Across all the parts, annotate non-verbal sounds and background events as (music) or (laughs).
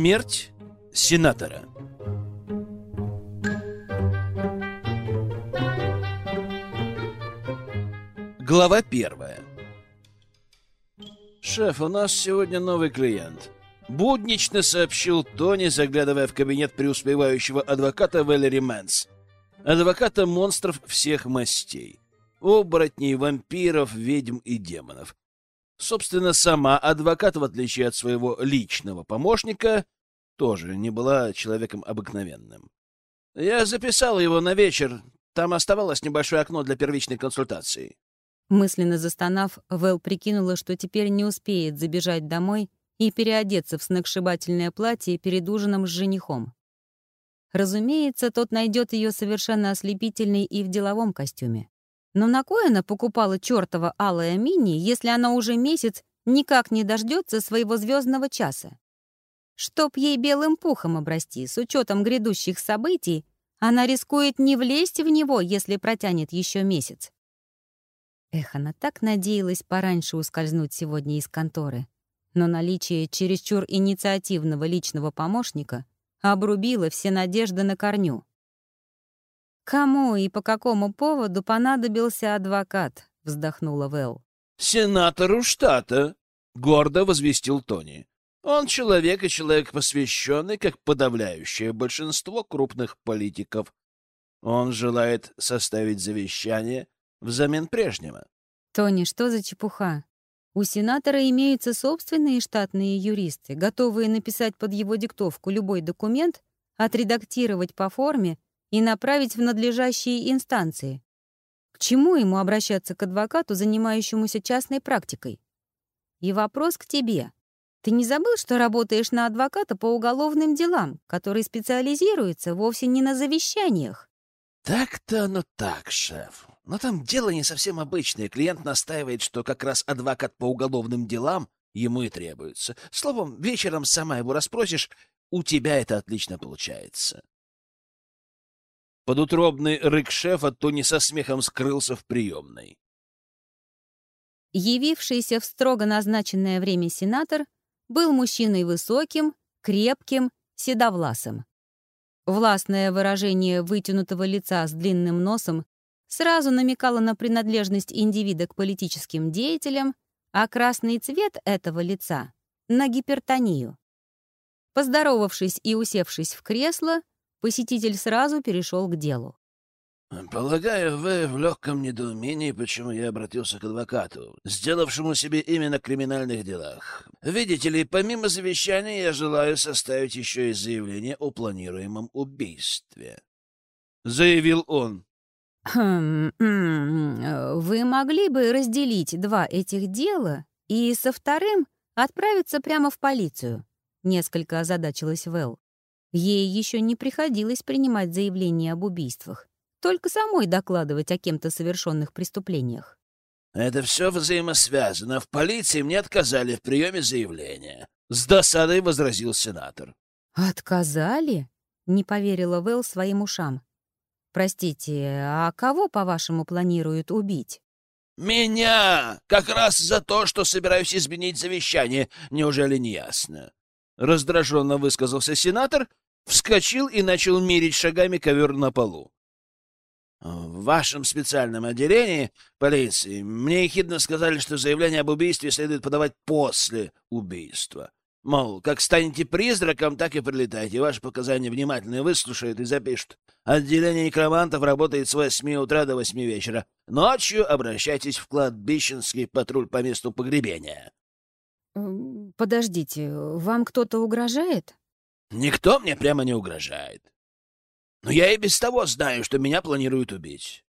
Смерть сенатора. Глава первая. «Шеф, у нас сегодня новый клиент», — буднично сообщил Тони, заглядывая в кабинет преуспевающего адвоката Валери Мэнс. Адвоката монстров всех мастей. Оборотней, вампиров, ведьм и демонов. Собственно, сама адвокат, в отличие от своего личного помощника, тоже не была человеком обыкновенным. Я записал его на вечер. Там оставалось небольшое окно для первичной консультации. Мысленно застонав, Вэл прикинула, что теперь не успеет забежать домой и переодеться в сногсшибательное платье перед ужином с женихом. Разумеется, тот найдет ее совершенно ослепительной и в деловом костюме. Но на кой она покупала чертова алая мини, если она уже месяц никак не дождется своего звездного часа? Чтоб ей белым пухом обрасти, с учетом грядущих событий, она рискует не влезть в него, если протянет еще месяц. Эх, она так надеялась пораньше ускользнуть сегодня из конторы. Но наличие чересчур инициативного личного помощника обрубило все надежды на корню. «Кому и по какому поводу понадобился адвокат?» — вздохнула Вэл. «Сенатору штата», — гордо возвестил Тони. «Он человек и человек посвященный, как подавляющее большинство крупных политиков. Он желает составить завещание взамен прежнего». «Тони, что за чепуха? У сенатора имеются собственные штатные юристы, готовые написать под его диктовку любой документ, отредактировать по форме — и направить в надлежащие инстанции. К чему ему обращаться к адвокату, занимающемуся частной практикой? И вопрос к тебе. Ты не забыл, что работаешь на адвоката по уголовным делам, который специализируется вовсе не на завещаниях? Так-то оно так, шеф. Но там дело не совсем обычное. Клиент настаивает, что как раз адвокат по уголовным делам ему и требуется. Словом, вечером сама его расспросишь, у тебя это отлично получается. Под утробный рык шефа Тони со смехом скрылся в приемной. Явившийся в строго назначенное время сенатор был мужчиной высоким, крепким, седовласым. Властное выражение вытянутого лица с длинным носом сразу намекало на принадлежность индивида к политическим деятелям, а красный цвет этого лица — на гипертонию. Поздоровавшись и усевшись в кресло, Посетитель сразу перешел к делу. «Полагаю, вы в легком недоумении, почему я обратился к адвокату, сделавшему себе имя на криминальных делах. Видите ли, помимо завещания я желаю составить еще и заявление о планируемом убийстве», — заявил он. «Хм, вы могли бы разделить два этих дела и со вторым отправиться прямо в полицию?» — несколько озадачилась Вэл. Ей еще не приходилось принимать заявления об убийствах, только самой докладывать о кем-то совершенных преступлениях. «Это все взаимосвязано. В полиции мне отказали в приеме заявления», — с досадой возразил сенатор. «Отказали?» — не поверила Вэл своим ушам. «Простите, а кого, по-вашему, планируют убить?» «Меня! Как раз за то, что собираюсь изменить завещание. Неужели не ясно?» Раздраженно высказался сенатор вскочил и начал мерить шагами ковер на полу. В вашем специальном отделении полиции мне ехидно сказали, что заявление об убийстве следует подавать после убийства. Мол, как станете призраком, так и прилетайте. Ваши показания внимательно выслушают и запишут. Отделение некромантов работает с восьми утра до восьми вечера. Ночью обращайтесь в кладбищенский патруль по месту погребения. «Подождите, вам кто-то угрожает?» Никто мне прямо не угрожает. Но я и без того знаю, что меня планируют убить.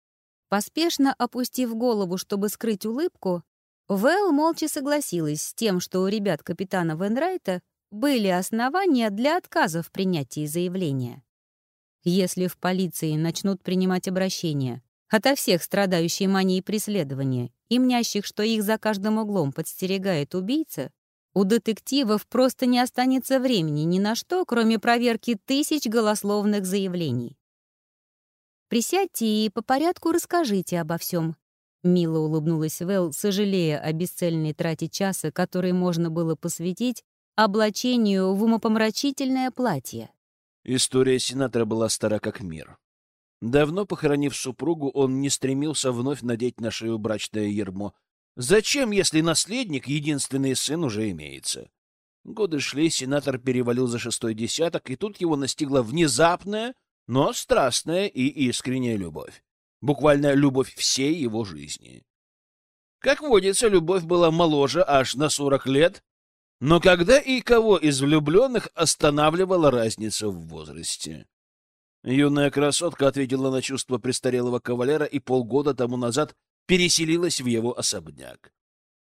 Поспешно опустив голову, чтобы скрыть улыбку, Вэл молча согласилась с тем, что у ребят капитана Венрайта были основания для отказа в принятии заявления. Если в полиции начнут принимать обращения ото всех страдающих манией преследования и мнящих, что их за каждым углом подстерегает убийца, у детективов просто не останется времени ни на что, кроме проверки тысяч голословных заявлений. «Присядьте и по порядку расскажите обо всем», — мило улыбнулась Вэл, сожалея о бесцельной трате часа, который можно было посвятить облачению в умопомрачительное платье. История сенатора была стара как мир. Давно похоронив супругу, он не стремился вновь надеть на шею брачное ермо. Зачем, если наследник, единственный сын, уже имеется? Годы шли, сенатор перевалил за шестой десяток, и тут его настигла внезапная, но страстная и искренняя любовь. Буквально любовь всей его жизни. Как водится, любовь была моложе аж на сорок лет, но когда и кого из влюбленных останавливала разница в возрасте? Юная красотка ответила на чувство престарелого кавалера и полгода тому назад переселилась в его особняк.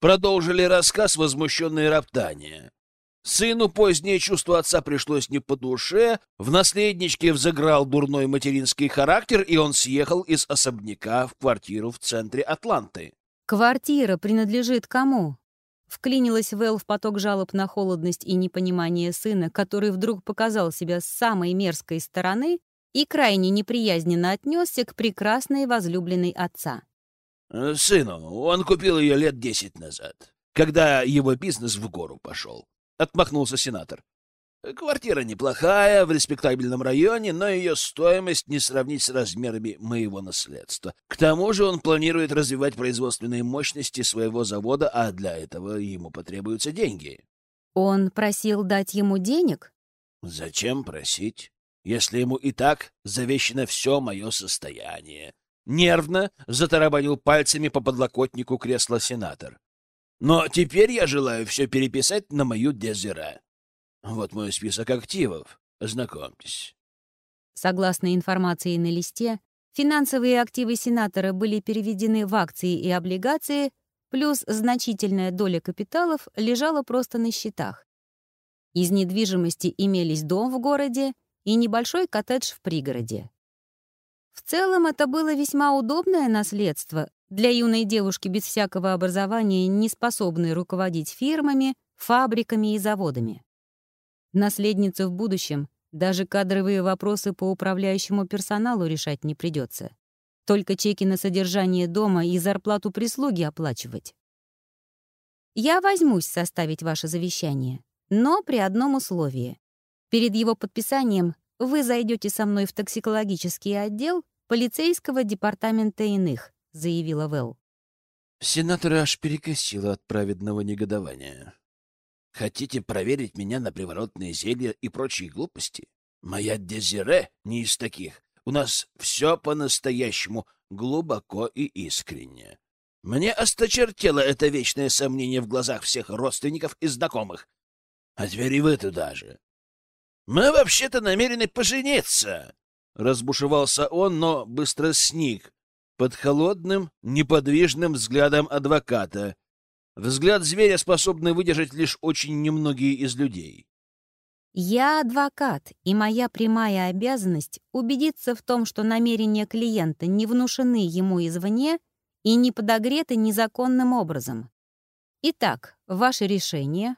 Продолжили рассказ возмущенные роптания. Сыну позднее чувство отца пришлось не по душе, в наследничке взыграл дурной материнский характер, и он съехал из особняка в квартиру в центре Атланты. «Квартира принадлежит кому?» Вклинилась Вэл в поток жалоб на холодность и непонимание сына, который вдруг показал себя с самой мерзкой стороны и крайне неприязненно отнесся к прекрасной возлюбленной отца. «Э, «Сыну, он купил ее лет десять назад, когда его бизнес в гору пошел. — отмахнулся сенатор. «Квартира неплохая, в респектабельном районе, но ее стоимость не сравнить с размерами моего наследства. К тому же он планирует развивать производственные мощности своего завода, а для этого ему потребуются деньги». «Он просил дать ему денег?» «Зачем просить, если ему и так завещено все мое состояние?» Нервно затарабанил пальцами по подлокотнику кресла сенатор. Но теперь я желаю все переписать на мою Дезире. Вот мой список активов. Знакомьтесь. Согласно информации на листе, финансовые активы сенатора были переведены в акции и облигации, плюс значительная доля капиталов лежала просто на счетах. Из недвижимости имелись дом в городе и небольшой коттедж в пригороде. В целом это было весьма удобное наследство, для юной девушки без всякого образования, не способной руководить фирмами, фабриками и заводами. Наследнице в будущем даже кадровые вопросы по управляющему персоналу решать не придется. Только чеки на содержание дома и зарплату прислуги оплачивать. Я возьмусь составить ваше завещание, но при одном условии. Перед его подписанием вы зайдете со мной в токсикологический отдел полицейского департамента иных, — заявила Вэл. Сенатора аж перекосило от праведного негодования. «Хотите проверить меня на приворотные зелья и прочие глупости? Моя Дезире не из таких. У нас все по-настоящему, глубоко и искренне. Мне осточертело это вечное сомнение в глазах всех родственников и знакомых. А теперь и вы туда же. Мы вообще-то намерены пожениться!» Разбушевался он, но быстро сник, под холодным, неподвижным взглядом адвоката. Взгляд зверя способны выдержать лишь очень немногие из людей. «Я адвокат, и моя прямая обязанность — убедиться в том, что намерения клиента не внушены ему извне и не подогреты незаконным образом. Итак, ваше решение?»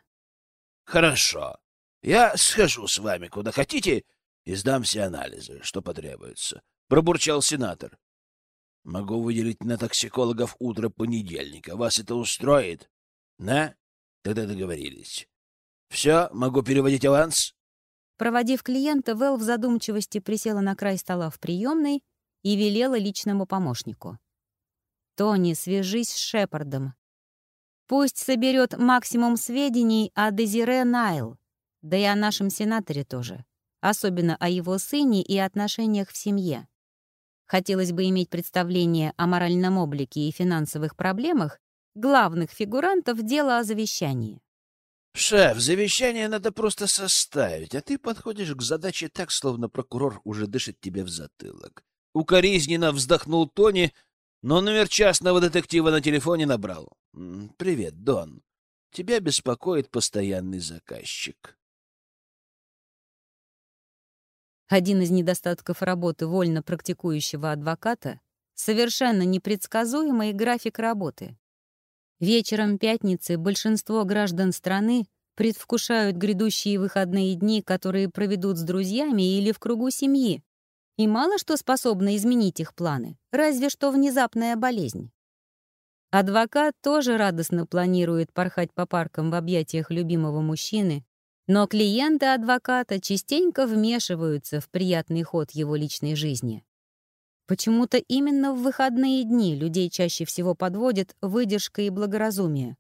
«Хорошо. Я схожу с вами куда хотите и сдам все анализы, что потребуется», — пробурчал сенатор. Могу выделить на токсикологов утро понедельника. Вас это устроит? На? Тогда договорились. Все, могу переводить аванс? Проводив клиента, Вэл в задумчивости присела на край стола в приемной и велела личному помощнику. «Тони, свяжись с Шепардом. Пусть соберет максимум сведений о Дезире Найл, да и о нашем сенаторе тоже, особенно о его сыне и отношениях в семье. Хотелось бы иметь представление о моральном облике и финансовых проблемах главных фигурантов дела о завещании. «Шеф, завещание надо просто составить, а ты подходишь к задаче так, словно прокурор уже дышит тебе в затылок». Укоризненно вздохнул Тони, но номер частного детектива на телефоне набрал. «Привет, Дон. Тебя беспокоит постоянный заказчик». Один из недостатков работы вольно практикующего адвоката — совершенно непредсказуемый график работы. Вечером пятницы большинство граждан страны предвкушают грядущие выходные дни, которые проведут с друзьями или в кругу семьи, и мало что способно изменить их планы, разве что внезапная болезнь. Адвокат тоже радостно планирует порхать по паркам в объятиях любимого мужчины, Но клиенты адвоката частенько вмешиваются в приятный ход его личной жизни. Почему-то именно в выходные дни людей чаще всего подводят выдержка и благоразумие.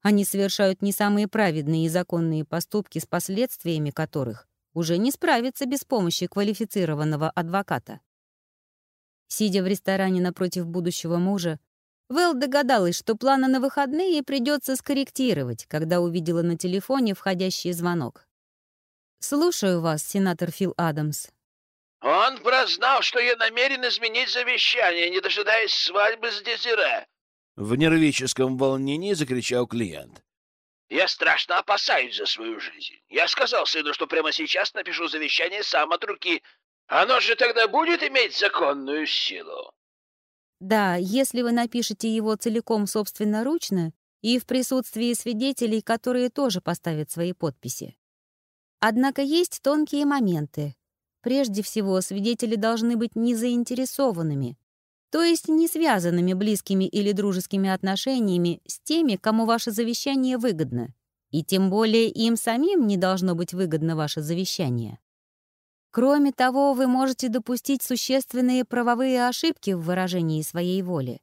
Они совершают не самые праведные и законные поступки, с последствиями которых уже не справиться без помощи квалифицированного адвоката. Сидя в ресторане напротив будущего мужа, Вэл догадалась, что планы на выходные придется скорректировать, когда увидела на телефоне входящий звонок. «Слушаю вас, сенатор Фил Адамс». «Он прознал, что я намерен изменить завещание, не дожидаясь свадьбы с Дезире!» В нервическом волнении закричал клиент. «Я страшно опасаюсь за свою жизнь. Я сказал сыну, что прямо сейчас напишу завещание сам от руки. Оно же тогда будет иметь законную силу?» Да, если вы напишете его целиком собственноручно и в присутствии свидетелей, которые тоже поставят свои подписи. Однако есть тонкие моменты. Прежде всего, свидетели должны быть не заинтересованными, то есть не связанными близкими или дружескими отношениями с теми, кому ваше завещание выгодно. И тем более им самим не должно быть выгодно ваше завещание. Кроме того, вы можете допустить существенные правовые ошибки в выражении своей воли.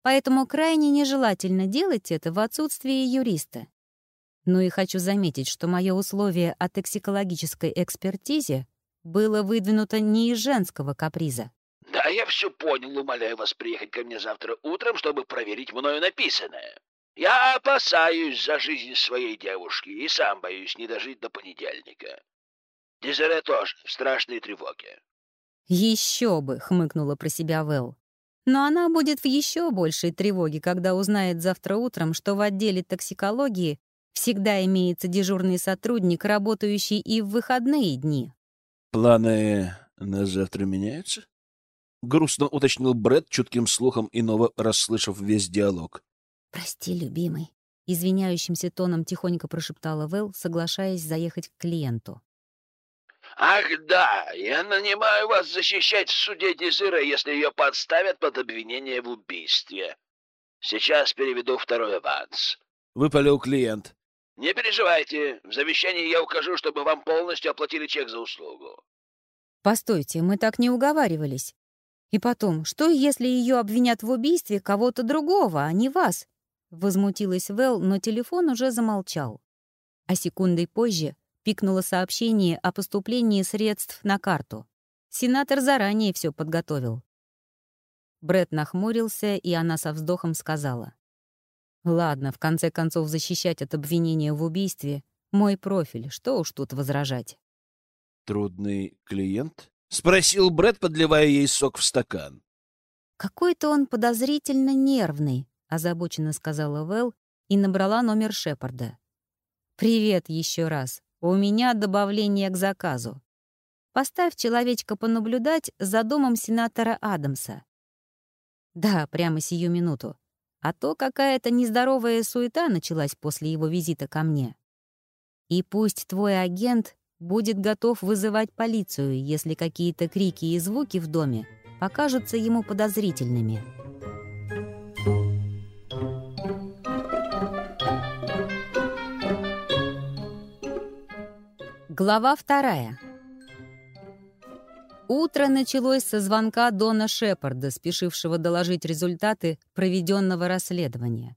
Поэтому крайне нежелательно делать это в отсутствии юриста. Ну и хочу заметить, что мое условие о токсикологической экспертизе было выдвинуто не из женского каприза. «Да, я все понял. Умоляю вас приехать ко мне завтра утром, чтобы проверить мною написанное. Я опасаюсь за жизнь своей девушки и сам боюсь не дожить до понедельника. Дезире тоже в страшной тревоге. Еще бы, хмыкнула про себя Вэл. Но она будет в еще большей тревоге, когда узнает завтра утром, что в отделе токсикологии всегда имеется дежурный сотрудник, работающий и в выходные дни. Планы на завтра меняются? Грустно уточнил Брэд чутким слухом, иного расслышав весь диалог. «Прости, любимый», — извиняющимся тоном тихонько прошептала Вэл, соглашаясь заехать к клиенту. «Ах да, я нанимаю вас защищать в суде Дезира, если ее подставят под обвинение в убийстве. Сейчас переведу второй аванс». Выпалил клиент. «Не переживайте, в завещании я укажу, чтобы вам полностью оплатили чек за услугу». «Постойте, мы так не уговаривались. И потом, что если ее обвинят в убийстве кого-то другого, а не вас?» Возмутилась Вэл, но телефон уже замолчал. А секундой позже пикнуло сообщение о поступлении средств на карту. Сенатор заранее все подготовил. Бред нахмурился, и она со вздохом сказала. «Ладно, в конце концов, защищать от обвинения в убийстве — мой профиль, что уж тут возражать». «Трудный клиент?» — спросил Бред, подливая ей сок в стакан. «Какой-то он подозрительно нервный», — озабоченно сказала Вэл и набрала номер Шепарда. «Привет еще раз. У меня добавление к заказу. Поставь человечка понаблюдать за домом сенатора Адамса. Да, прямо сию минуту. А то какая-то нездоровая суета началась после его визита ко мне. И пусть твой агент будет готов вызывать полицию, если какие-то крики и звуки в доме покажутся ему подозрительными. Глава вторая. Утро началось со звонка Дона Шепарда, спешившего доложить результаты проведенного расследования.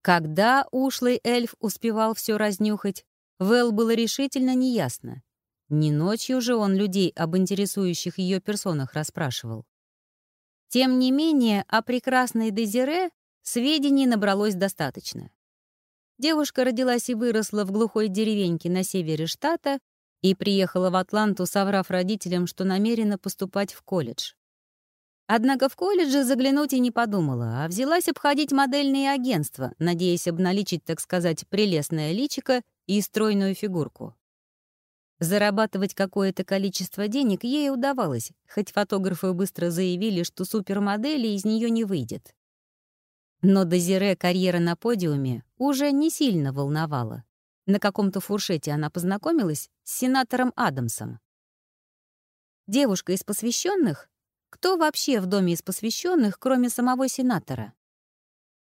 Когда ушлый эльф успевал все разнюхать, Вэл было решительно неясно. Не ночью же он людей об интересующих ее персонах расспрашивал. Тем не менее, о прекрасной Дезире сведений набралось достаточно. Девушка родилась и выросла в глухой деревеньке на севере штата и приехала в Атланту, соврав родителям, что намерена поступать в колледж. Однако в колледже заглянуть и не подумала, а взялась обходить модельные агентства, надеясь обналичить, так сказать, прелестное личико и стройную фигурку. Зарабатывать какое-то количество денег ей удавалось, хоть фотографы быстро заявили, что супермодели из нее не выйдет. Но Дезире карьера на подиуме уже не сильно волновала. На каком-то фуршете она познакомилась с сенатором Адамсом. Девушка из посвященных? Кто вообще в доме из посвященных, кроме самого сенатора?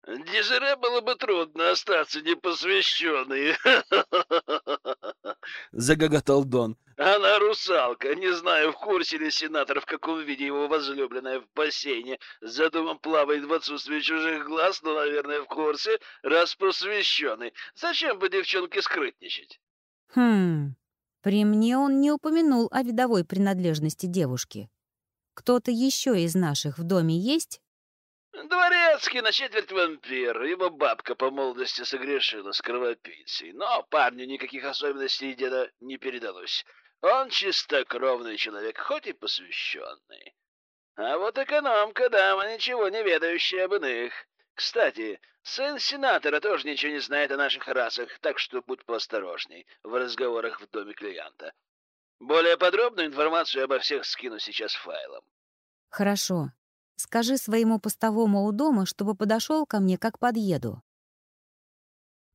Дезире было бы трудно остаться непосвященной. (laughs) Загоготал Дон. Она русалка. Не знаю, в курсе ли сенатор, в каком виде его возлюбленная в бассейне за домом плавает в отсутствии чужих глаз, но, наверное, в курсе, раз посвященный. Зачем бы девчонке скрытничать? Хм, при мне он не упомянул о видовой принадлежности девушки. Кто-то еще из наших в доме есть? Дворецкий на четверть вампир. Его бабка по молодости согрешила с кровопийцей. Но парню никаких особенностей деда не передалось. Он чистокровный человек, хоть и посвященный. А вот экономка, дама, ничего не ведающая об иных. Кстати, сын сенатора тоже ничего не знает о наших расах, так что будь поосторожней в разговорах в доме клиента. Более подробную информацию обо всех скину сейчас файлом. Хорошо. Скажи своему постовому у дома, чтобы подошел ко мне, как подъеду.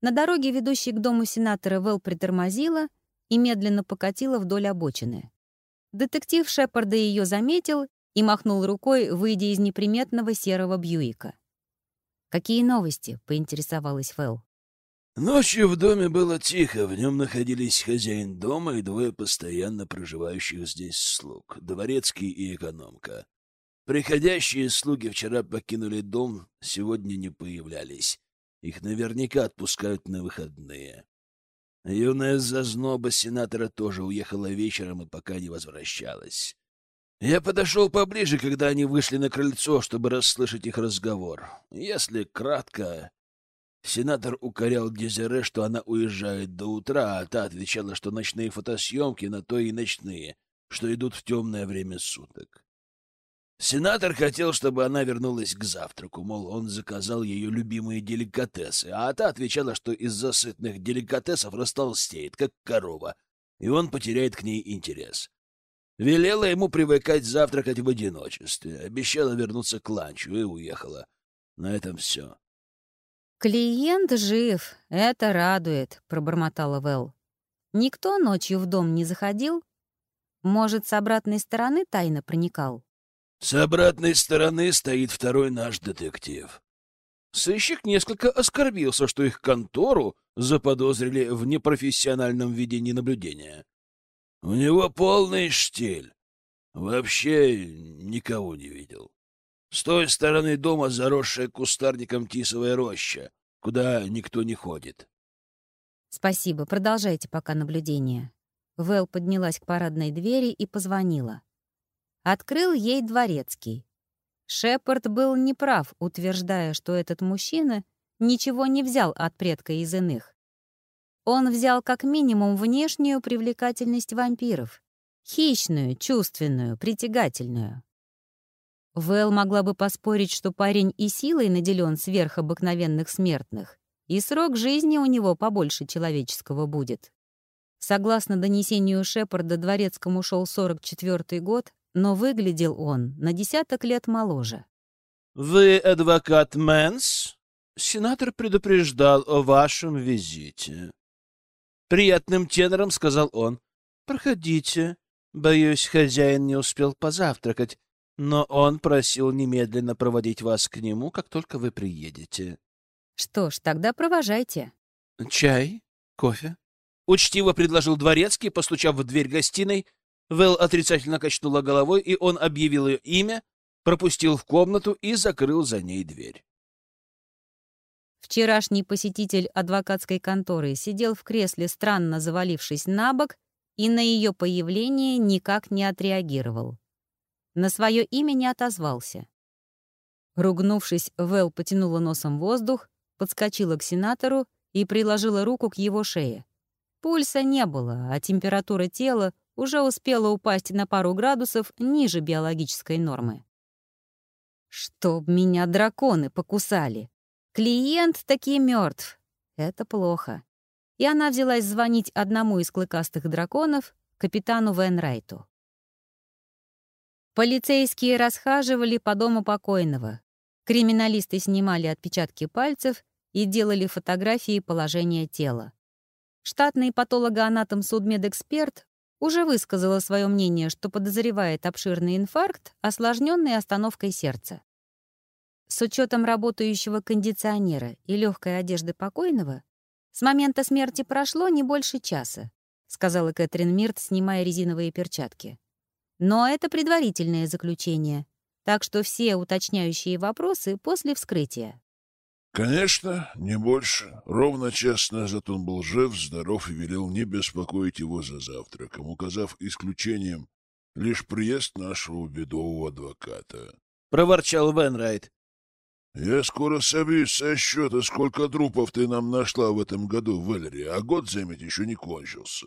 На дороге, ведущей к дому сенатора, Вэл притормозила и медленно покатила вдоль обочины. Детектив Шепарда ее заметил и махнул рукой, выйдя из неприметного серого Бьюика. «Какие новости?» — поинтересовалась Вэл. Ночью в доме было тихо, в нем находились хозяин дома и двое постоянно проживающих здесь слуг, дворецкий и экономка. Приходящие слуги вчера покинули дом, сегодня не появлялись. Их наверняка отпускают на выходные. Юная зазноба сенатора тоже уехала вечером и пока не возвращалась. Я подошел поближе, когда они вышли на крыльцо, чтобы расслышать их разговор. Если кратко, сенатор укорял Дезире, что она уезжает до утра, а та отвечала, что ночные фотосъемки на то и ночные, что идут в темное время суток. Сенатор хотел, чтобы она вернулась к завтраку, мол, он заказал ее любимые деликатесы, а та отвечала, что из-за сытных деликатесов растолстеет, как корова, и он потеряет к ней интерес. Велела ему привыкать завтракать в одиночестве, обещала вернуться к ланчу и уехала. На этом все. «Клиент жив, это радует», — пробормотала Вэл. «Никто ночью в дом не заходил? Может, с обратной стороны тайно проникал?» С обратной стороны стоит второй наш детектив. Сыщик несколько оскорбился, что их контору заподозрили в непрофессиональном ведении наблюдения. У него полный штиль. Вообще никого не видел. С той стороны дома заросшая кустарником тисовая роща, куда никто не ходит. Спасибо, продолжайте пока наблюдение. Вэл поднялась к парадной двери и позвонила. Открыл ей дворецкий. Шепард был неправ, утверждая, что этот мужчина ничего не взял от предка из иных. Он взял как минимум внешнюю привлекательность вампиров. Хищную, чувственную, притягательную. Вэл могла бы поспорить, что парень и силой наделен сверх обыкновенных смертных, и срок жизни у него побольше человеческого будет. Согласно донесению Шепарда, дворецкому шел 44-й год, но выглядел он на десяток лет моложе. «Вы адвокат Мэнс? Сенатор предупреждал о вашем визите». Приятным тенором сказал он. «Проходите. Боюсь, хозяин не успел позавтракать, но он просил немедленно проводить вас к нему, как только вы приедете». «Что ж, тогда провожайте». «Чай? Кофе?» Учтиво предложил дворецкий, постучав в дверь гостиной, Вэл отрицательно качнула головой, и он объявил ее имя, пропустил в комнату и закрыл за ней дверь. Вчерашний посетитель адвокатской конторы сидел в кресле, странно завалившись на бок, и на ее появление никак не отреагировал. На свое имя не отозвался. Ругнувшись, Вэл потянула носом воздух, подскочила к сенатору и приложила руку к его шее. Пульса не было, а температура тела уже успела упасть на пару градусов ниже биологической нормы. «Чтоб меня драконы покусали! Клиент таки мертв. Это плохо». И она взялась звонить одному из клыкастых драконов, капитану Венрайту. Полицейские расхаживали по дому покойного. Криминалисты снимали отпечатки пальцев и делали фотографии положения тела. Штатный патологоанатом судмедэксперт уже высказала свое мнение, что подозревает обширный инфаркт, осложненный остановкой сердца. С учетом работающего кондиционера и легкой одежды покойного, с момента смерти прошло не больше часа, сказала Кэтрин Мирт, снимая резиновые перчатки. Но это предварительное заключение, так что все уточняющие вопросы после вскрытия. Конечно, не больше. Ровно час назад он был жив, здоров и велел не беспокоить его за завтраком, указав исключением лишь приезд нашего бедового адвоката. — проворчал Венрайт. «Я скоро собьюсь со счета, сколько трупов ты нам нашла в этом году, Валери, а год, заметь, еще не кончился».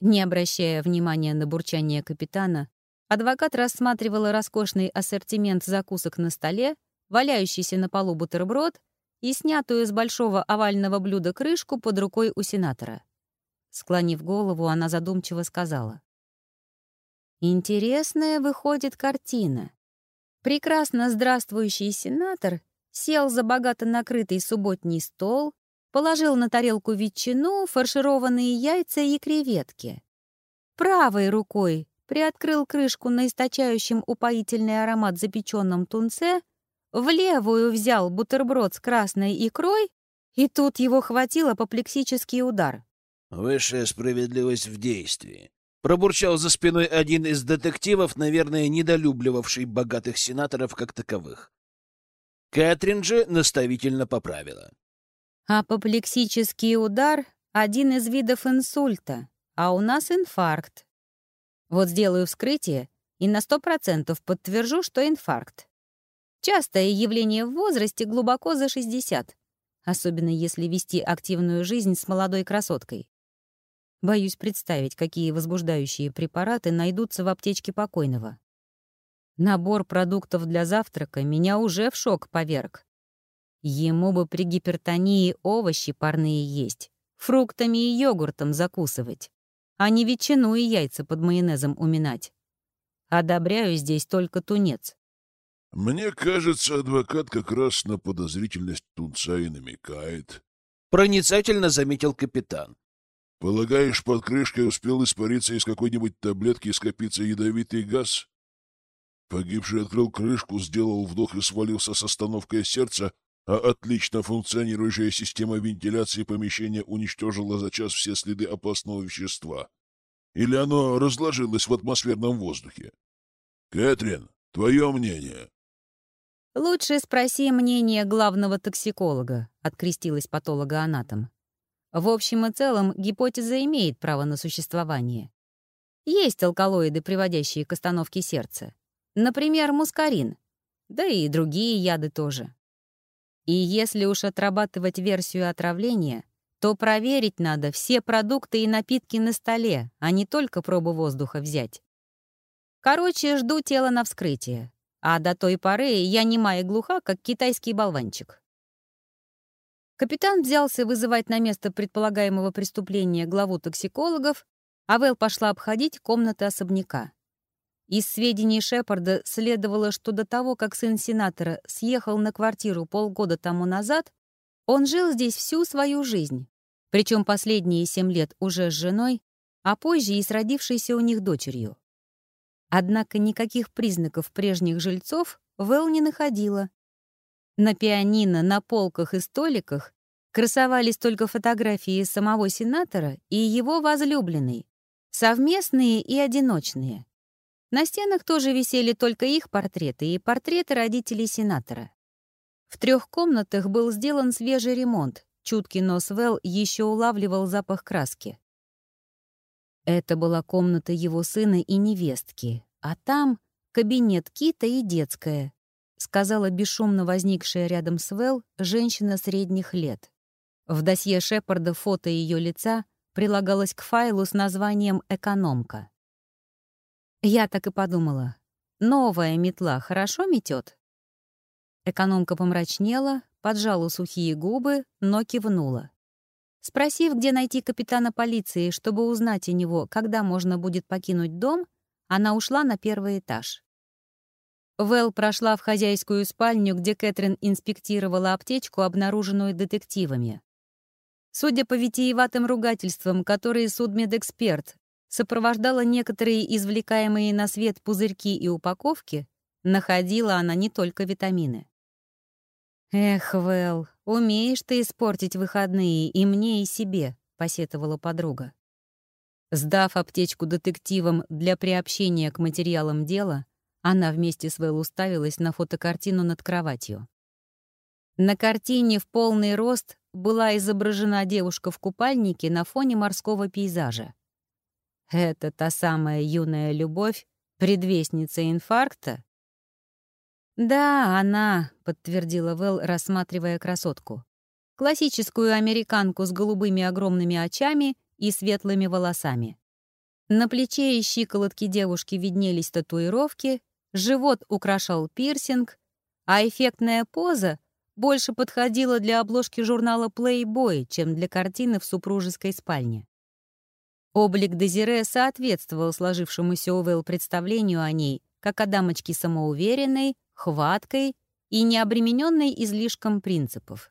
Не обращая внимания на бурчание капитана, адвокат рассматривала роскошный ассортимент закусок на столе, валяющийся на полу бутерброд и снятую с большого овального блюда крышку под рукой у сенатора. Склонив голову, она задумчиво сказала. «Интересная выходит картина. Прекрасно здравствующий сенатор сел за богато накрытый субботний стол, положил на тарелку ветчину, фаршированные яйца и креветки. Правой рукой приоткрыл крышку на источающем упоительный аромат запеченном тунце, в левую взял бутерброд с красной икрой, и тут его хватил апоплексический удар. «Высшая справедливость в действии», Пробурчал за спиной один из детективов, наверное, недолюбливавший богатых сенаторов как таковых. Кэтрин же наставительно поправила. Апоплексический удар — один из видов инсульта, а у нас инфаркт. Вот сделаю вскрытие и на сто процентов подтвержу, что инфаркт. Частое явление в возрасте глубоко за 60, особенно если вести активную жизнь с молодой красоткой. Боюсь представить, какие возбуждающие препараты найдутся в аптечке покойного. Набор продуктов для завтрака меня уже в шок поверг. Ему бы при гипертонии овощи парные есть, фруктами и йогуртом закусывать, а не ветчину и яйца под майонезом уминать. Одобряю здесь только тунец. Мне кажется, адвокат как раз на подозрительность тунца и намекает. Проницательно заметил капитан. Полагаешь, под крышкой успел испариться из какой-нибудь таблетки и скопиться ядовитый газ? Погибший открыл крышку, сделал вдох и свалился с остановкой сердца, а отлично функционирующая система вентиляции помещения уничтожила за час все следы опасного вещества. Или оно разложилось в атмосферном воздухе? Кэтрин, твое мнение? «Лучше спроси мнение главного токсиколога», — открестилась патологоанатом. В общем и целом, гипотеза имеет право на существование. Есть алкалоиды, приводящие к остановке сердца. Например, мускарин. Да и другие яды тоже. И если уж отрабатывать версию отравления, то проверить надо все продукты и напитки на столе, а не только пробу воздуха взять. Короче, жду тело на вскрытие. А до той поры я немая и глуха, как китайский болванчик. Капитан взялся вызывать на место предполагаемого преступления главу токсикологов, а Вэл пошла обходить комнаты особняка. Из сведений Шепарда следовало, что до того, как сын сенатора съехал на квартиру полгода тому назад, он жил здесь всю свою жизнь, причем последние семь лет уже с женой, а позже и с родившейся у них дочерью. Однако никаких признаков прежних жильцов Вэл не находила, на пианино, на полках и столиках красовались только фотографии самого сенатора и его возлюбленной, совместные и одиночные. На стенах тоже висели только их портреты и портреты родителей сенатора. В трех комнатах был сделан свежий ремонт, чуткий нос Вэл еще улавливал запах краски. Это была комната его сына и невестки, а там — кабинет Кита и детская, сказала бесшумно возникшая рядом с Вэл женщина средних лет. В досье Шепарда фото ее лица прилагалось к файлу с названием «Экономка». Я так и подумала. Новая метла хорошо метет? Экономка помрачнела, поджала сухие губы, но кивнула. Спросив, где найти капитана полиции, чтобы узнать у него, когда можно будет покинуть дом, она ушла на первый этаж. Вэл прошла в хозяйскую спальню, где Кэтрин инспектировала аптечку, обнаруженную детективами. Судя по витиеватым ругательствам, которые судмедэксперт сопровождала некоторые извлекаемые на свет пузырьки и упаковки, находила она не только витамины. «Эх, Вэл, умеешь ты испортить выходные и мне, и себе», — посетовала подруга. Сдав аптечку детективам для приобщения к материалам дела, она вместе с Вэл уставилась на фотокартину над кроватью. На картине в полный рост была изображена девушка в купальнике на фоне морского пейзажа. Это та самая юная любовь, предвестница инфаркта? «Да, она», — подтвердила Вэл, рассматривая красотку. Классическую американку с голубыми огромными очами и светлыми волосами. На плече и щиколотке девушки виднелись татуировки, живот украшал пирсинг, а эффектная поза больше подходила для обложки журнала Playboy, чем для картины в супружеской спальне. Облик Дезире соответствовал сложившемуся у Вэл представлению о ней как о дамочке самоуверенной, хваткой и не обремененной излишком принципов.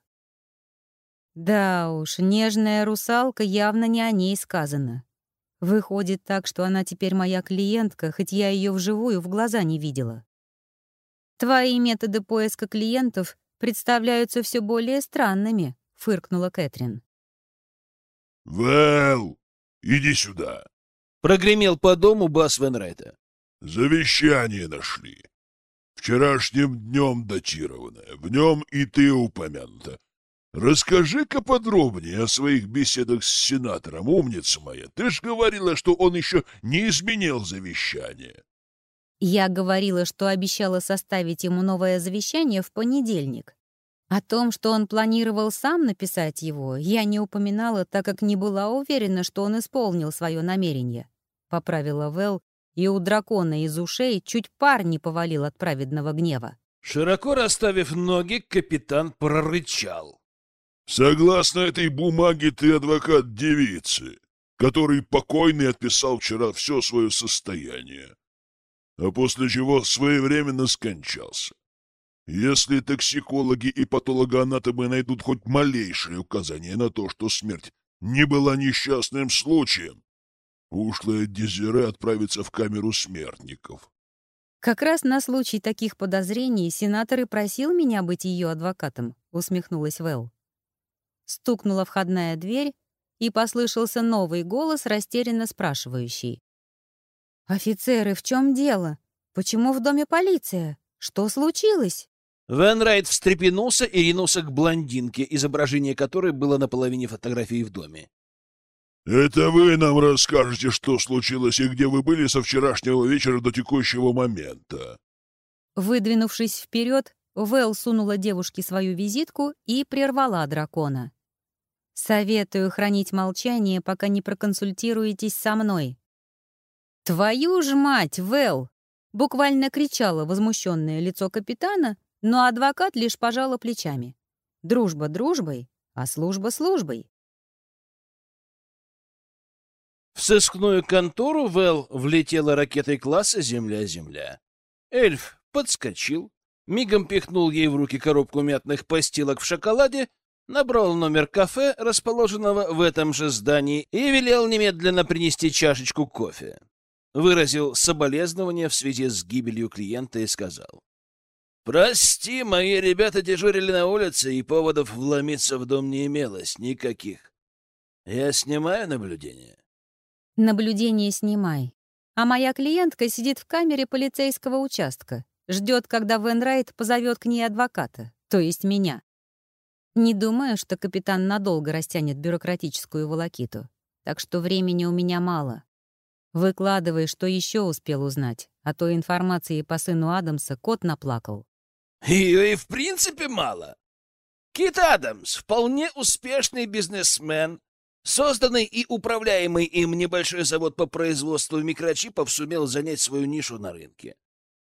Да уж, нежная русалка явно не о ней сказано. Выходит так, что она теперь моя клиентка, хоть я ее вживую в глаза не видела. Твои методы поиска клиентов представляются все более странными, фыркнула Кэтрин. Вэл, иди сюда. Прогремел по дому бас Венрайта. Завещание нашли. Вчерашним днем датированное. В нем и ты упомянута. Расскажи-ка подробнее о своих беседах с сенатором, умница моя. Ты ж говорила, что он еще не изменил завещание. Я говорила, что обещала составить ему новое завещание в понедельник. О том, что он планировал сам написать его, я не упоминала, так как не была уверена, что он исполнил свое намерение. Поправила Вэл, и у дракона из ушей чуть пар не повалил от праведного гнева. Широко расставив ноги, капитан прорычал. «Согласно этой бумаге, ты адвокат девицы, который покойный отписал вчера все свое состояние а после чего своевременно скончался. Если токсикологи и патологоанатомы найдут хоть малейшее указание на то, что смерть не была несчастным случаем, ушлая Дезире отправится в камеру смертников. «Как раз на случай таких подозрений сенатор и просил меня быть ее адвокатом», — усмехнулась Вэл. Стукнула входная дверь, и послышался новый голос, растерянно спрашивающий. «Офицеры, в чем дело? Почему в доме полиция? Что случилось?» Венрайт встрепенулся и ринулся к блондинке, изображение которой было на половине фотографии в доме. «Это вы нам расскажете, что случилось и где вы были со вчерашнего вечера до текущего момента». Выдвинувшись вперед, Вэл сунула девушке свою визитку и прервала дракона. «Советую хранить молчание, пока не проконсультируетесь со мной. «Твою ж мать, Вэл!» — буквально кричало возмущенное лицо капитана, но адвокат лишь пожала плечами. «Дружба дружбой, а служба службой». В сыскную контору Вэл влетела ракетой класса «Земля-Земля». Эльф подскочил, мигом пихнул ей в руки коробку мятных постилок в шоколаде, набрал номер кафе, расположенного в этом же здании, и велел немедленно принести чашечку кофе выразил соболезнования в связи с гибелью клиента и сказал. «Прости, мои ребята дежурили на улице, и поводов вломиться в дом не имелось никаких. Я снимаю наблюдение?» «Наблюдение снимай. А моя клиентка сидит в камере полицейского участка, ждет, когда Вен Райт позовет к ней адвоката, то есть меня. Не думаю, что капитан надолго растянет бюрократическую волокиту, так что времени у меня мало. Выкладывай, что еще успел узнать, а то информации по сыну Адамса кот наплакал. Ее и в принципе мало. Кит Адамс — вполне успешный бизнесмен. Созданный и управляемый им небольшой завод по производству микрочипов сумел занять свою нишу на рынке.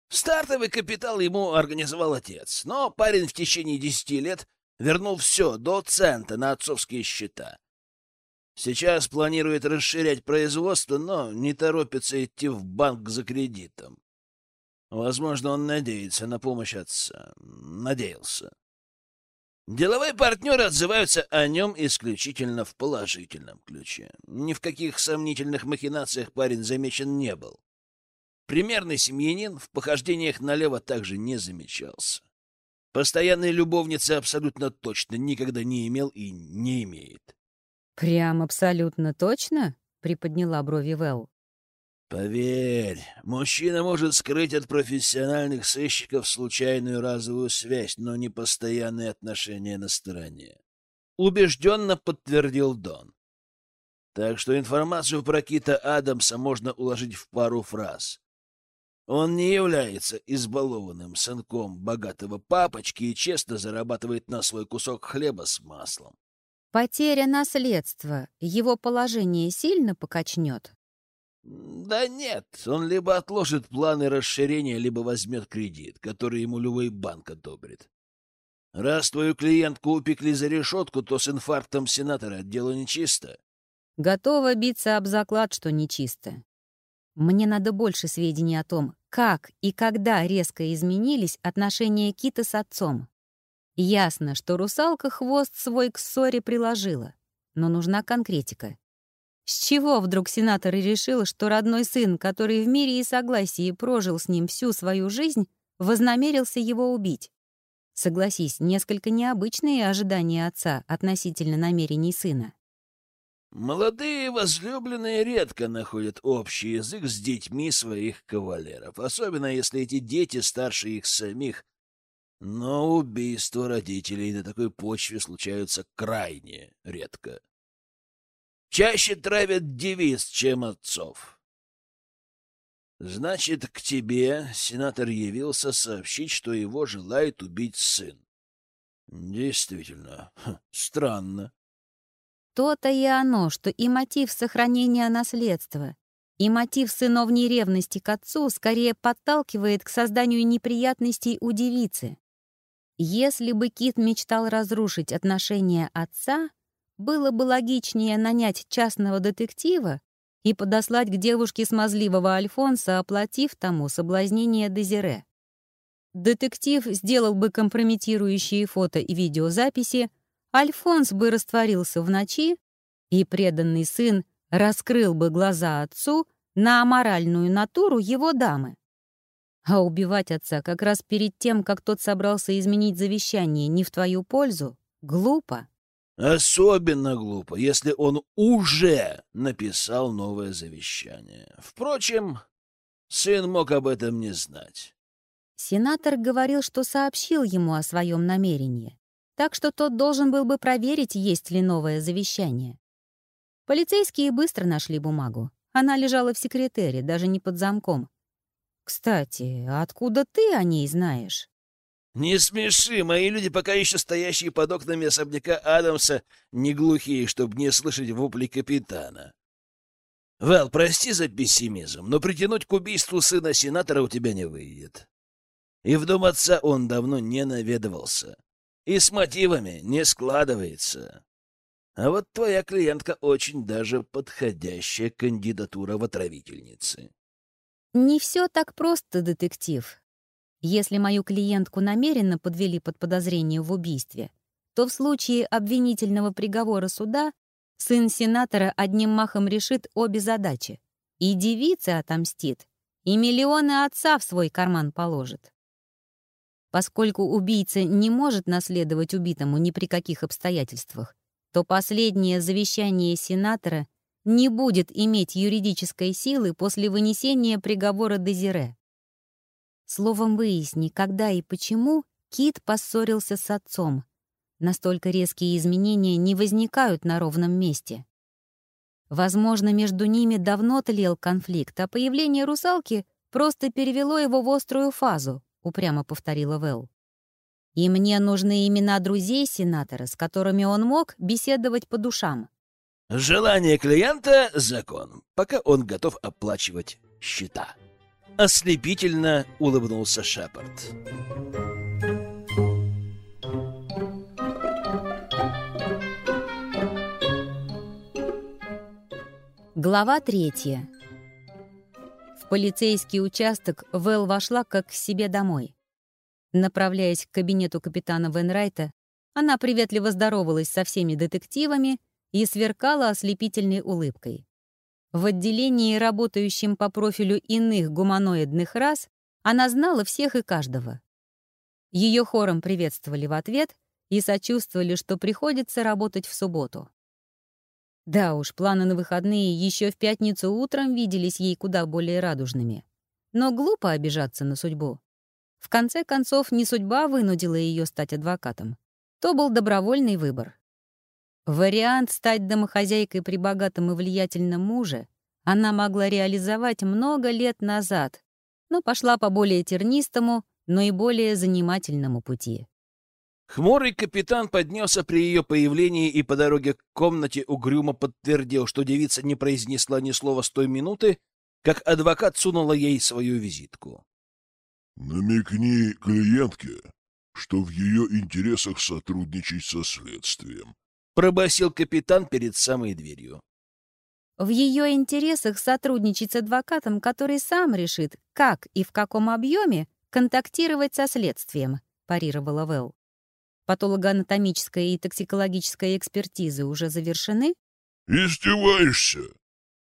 Стартовый капитал ему организовал отец, но парень в течение десяти лет вернул все до цента на отцовские счета. Сейчас планирует расширять производство, но не торопится идти в банк за кредитом. Возможно, он надеется на помощь отца. Надеялся. Деловые партнеры отзываются о нем исключительно в положительном ключе. Ни в каких сомнительных махинациях парень замечен не был. Примерный семьянин в похождениях налево также не замечался. Постоянной любовницы абсолютно точно никогда не имел и не имеет. «Прям абсолютно точно?» — приподняла брови Вэл. Поверь, мужчина может скрыть от профессиональных сыщиков случайную разовую связь, но не постоянные отношения на стороне. Убежденно подтвердил Дон. Так что информацию про Кита Адамса можно уложить в пару фраз. Он не является избалованным сынком богатого папочки и честно зарабатывает на свой кусок хлеба с маслом. Потеря наследства его положение сильно покачнет? Да нет, он либо отложит планы расширения, либо возьмет кредит, который ему любой банк одобрит. Раз твою клиентку упекли за решетку, то с инфарктом сенатора дело нечисто. Готова биться об заклад, что нечисто. Мне надо больше сведений о том, как и когда резко изменились отношения Кита с отцом. Ясно, что русалка хвост свой к ссоре приложила, но нужна конкретика. С чего вдруг сенатор и решил, что родной сын, который в мире и согласии прожил с ним всю свою жизнь, вознамерился его убить? Согласись, несколько необычные ожидания отца относительно намерений сына. Молодые возлюбленные редко находят общий язык с детьми своих кавалеров, особенно если эти дети старше их самих. Но убийства родителей на такой почве случаются крайне редко. Чаще травят девиз, чем отцов. Значит, к тебе сенатор явился сообщить, что его желает убить сын. Действительно, хм, странно. То-то и оно, что и мотив сохранения наследства, и мотив сыновней ревности к отцу скорее подталкивает к созданию неприятностей у девицы. Если бы Кит мечтал разрушить отношения отца, было бы логичнее нанять частного детектива и подослать к девушке смазливого Альфонса, оплатив тому соблазнение Дезире. Детектив сделал бы компрометирующие фото и видеозаписи, Альфонс бы растворился в ночи, и преданный сын раскрыл бы глаза отцу на аморальную натуру его дамы. А убивать отца как раз перед тем, как тот собрался изменить завещание не в твою пользу, глупо. Особенно глупо, если он уже написал новое завещание. Впрочем, сын мог об этом не знать. Сенатор говорил, что сообщил ему о своем намерении, так что тот должен был бы проверить, есть ли новое завещание. Полицейские быстро нашли бумагу. Она лежала в секретере, даже не под замком. «Кстати, откуда ты о ней знаешь?» Не смеши, мои люди, пока еще стоящие под окнами особняка Адамса, не глухие, чтобы не слышать вопли капитана. Вэл, прости за пессимизм, но притянуть к убийству сына сенатора у тебя не выйдет. И в дом отца он давно не наведывался. И с мотивами не складывается. А вот твоя клиентка очень даже подходящая кандидатура в отравительницы. Не все так просто, детектив. Если мою клиентку намеренно подвели под подозрение в убийстве, то в случае обвинительного приговора суда сын сенатора одним махом решит обе задачи. И девица отомстит, и миллионы отца в свой карман положит. Поскольку убийца не может наследовать убитому ни при каких обстоятельствах, то последнее завещание сенатора не будет иметь юридической силы после вынесения приговора Дезире. Словом, выясни, когда и почему Кит поссорился с отцом. Настолько резкие изменения не возникают на ровном месте. Возможно, между ними давно тлел конфликт, а появление русалки просто перевело его в острую фазу, упрямо повторила Вэл. И мне нужны имена друзей сенатора, с которыми он мог беседовать по душам. Желание клиента — закон, пока он готов оплачивать счета. Ослепительно улыбнулся Шепард. Глава третья. В полицейский участок Вэл вошла как к себе домой. Направляясь к кабинету капитана Венрайта, она приветливо здоровалась со всеми детективами и сверкала ослепительной улыбкой. В отделении, работающем по профилю иных гуманоидных рас, она знала всех и каждого. Ее хором приветствовали в ответ и сочувствовали, что приходится работать в субботу. Да уж, планы на выходные еще в пятницу утром виделись ей куда более радужными. Но глупо обижаться на судьбу. В конце концов, не судьба вынудила ее стать адвокатом. То был добровольный выбор. Вариант стать домохозяйкой при богатом и влиятельном муже она могла реализовать много лет назад, но пошла по более тернистому, но и более занимательному пути. Хмурый капитан поднялся при ее появлении и по дороге к комнате угрюмо подтвердил, что девица не произнесла ни слова с той минуты, как адвокат сунула ей свою визитку. «Намекни клиентке, что в ее интересах сотрудничать со следствием», — пробасил капитан перед самой дверью. В ее интересах сотрудничать с адвокатом, который сам решит, как и в каком объеме контактировать со следствием, парировала Вэл. Патологоанатомическая и токсикологическая экспертизы уже завершены? Издеваешься?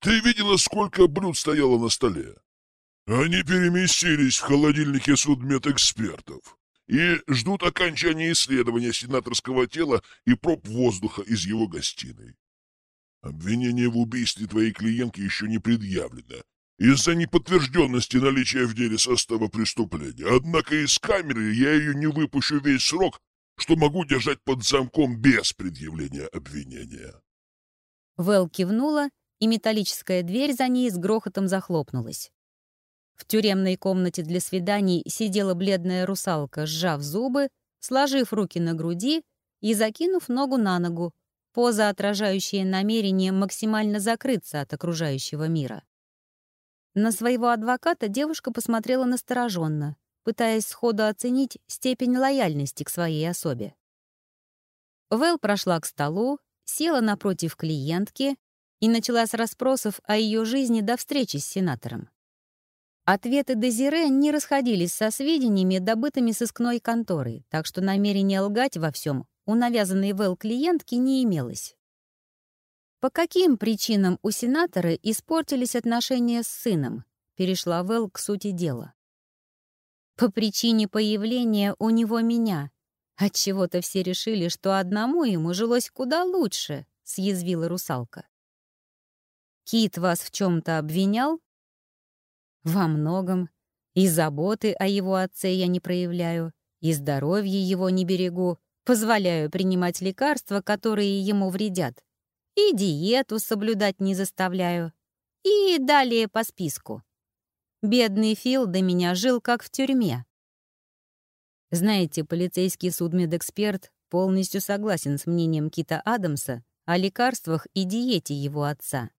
Ты видела, сколько блюд стояло на столе? Они переместились в холодильнике судмедэкспертов и ждут окончания исследования сенаторского тела и проб воздуха из его гостиной. Обвинение в убийстве твоей клиентки еще не предъявлено из-за неподтвержденности наличия в деле состава преступления. Однако из камеры я ее не выпущу весь срок что могу держать под замком без предъявления обвинения. Вэл кивнула, и металлическая дверь за ней с грохотом захлопнулась. В тюремной комнате для свиданий сидела бледная русалка, сжав зубы, сложив руки на груди и закинув ногу на ногу, поза, отражающая намерение максимально закрыться от окружающего мира. На своего адвоката девушка посмотрела настороженно, пытаясь сходу оценить степень лояльности к своей особе. Вэл прошла к столу, села напротив клиентки и начала с расспросов о ее жизни до встречи с сенатором. Ответы Дезире не расходились со сведениями, добытыми сыскной конторой, так что намерения лгать во всем у навязанной Вэл клиентки не имелось. По каким причинам у сенатора испортились отношения с сыном, перешла Вэл к сути дела. По причине появления у него меня. Отчего-то все решили, что одному ему жилось куда лучше, съязвила русалка. Кит вас в чем-то обвинял? Во многом. И заботы о его отце я не проявляю, и здоровье его не берегу, позволяю принимать лекарства, которые ему вредят, и диету соблюдать не заставляю, и далее по списку. Бедный Фил до меня жил как в тюрьме. Знаете, полицейский судмедэксперт полностью согласен с мнением Кита Адамса о лекарствах и диете его отца.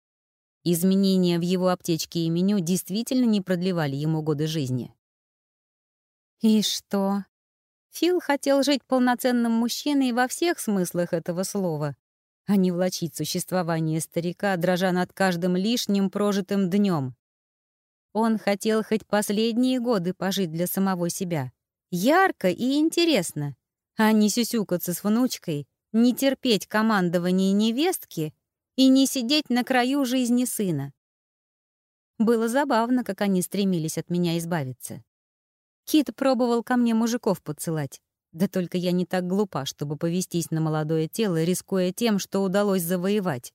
Изменения в его аптечке и меню действительно не продлевали ему годы жизни. И что? Фил хотел жить полноценным мужчиной во всех смыслах этого слова, а не влачить существование старика, дрожа над каждым лишним прожитым днем. Он хотел хоть последние годы пожить для самого себя. Ярко и интересно, а не сюсюкаться с внучкой, не терпеть командование невестки и не сидеть на краю жизни сына. Было забавно, как они стремились от меня избавиться. Кит пробовал ко мне мужиков подсылать. Да только я не так глупа, чтобы повестись на молодое тело, рискуя тем, что удалось завоевать.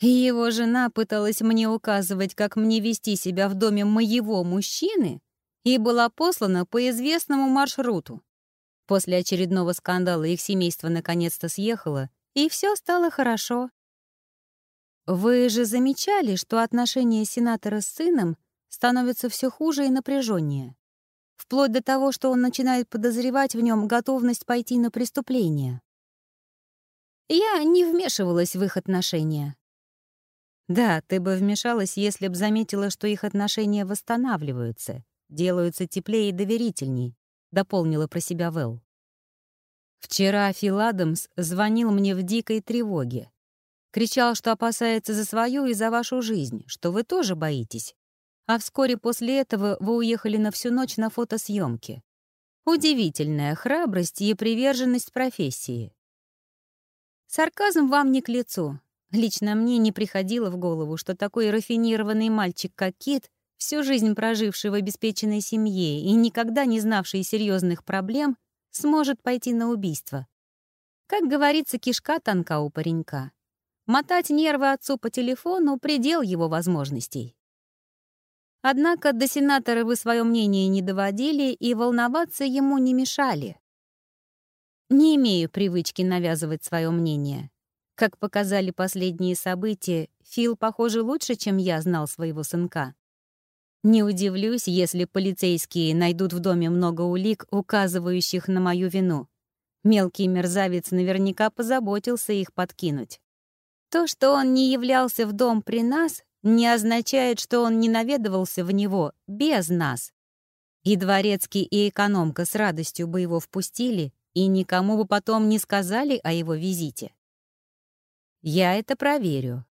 Его жена пыталась мне указывать, как мне вести себя в доме моего мужчины, и была послана по известному маршруту. После очередного скандала их семейство наконец-то съехало, и все стало хорошо. Вы же замечали, что отношения сенатора с сыном становятся все хуже и напряженнее, вплоть до того, что он начинает подозревать в нем готовность пойти на преступление. Я не вмешивалась в их отношения. Да, ты бы вмешалась, если б заметила, что их отношения восстанавливаются, делаются теплее и доверительней, дополнила про себя Вэл. Вчера Фил Адамс звонил мне в дикой тревоге. Кричал, что опасается за свою и за вашу жизнь, что вы тоже боитесь. А вскоре после этого вы уехали на всю ночь на фотосъемки. Удивительная храбрость и приверженность профессии. Сарказм вам не к лицу, Лично мне не приходило в голову, что такой рафинированный мальчик, как Кит, всю жизнь проживший в обеспеченной семье и никогда не знавший серьезных проблем, сможет пойти на убийство. Как говорится, кишка тонка у паренька. Мотать нервы отцу по телефону — предел его возможностей. Однако до сенатора вы свое мнение не доводили и волноваться ему не мешали. Не имею привычки навязывать свое мнение. Как показали последние события, Фил, похоже, лучше, чем я знал своего сынка. Не удивлюсь, если полицейские найдут в доме много улик, указывающих на мою вину. Мелкий мерзавец наверняка позаботился их подкинуть. То, что он не являлся в дом при нас, не означает, что он не наведывался в него без нас. И дворецкий, и экономка с радостью бы его впустили, и никому бы потом не сказали о его визите. Я это проверю.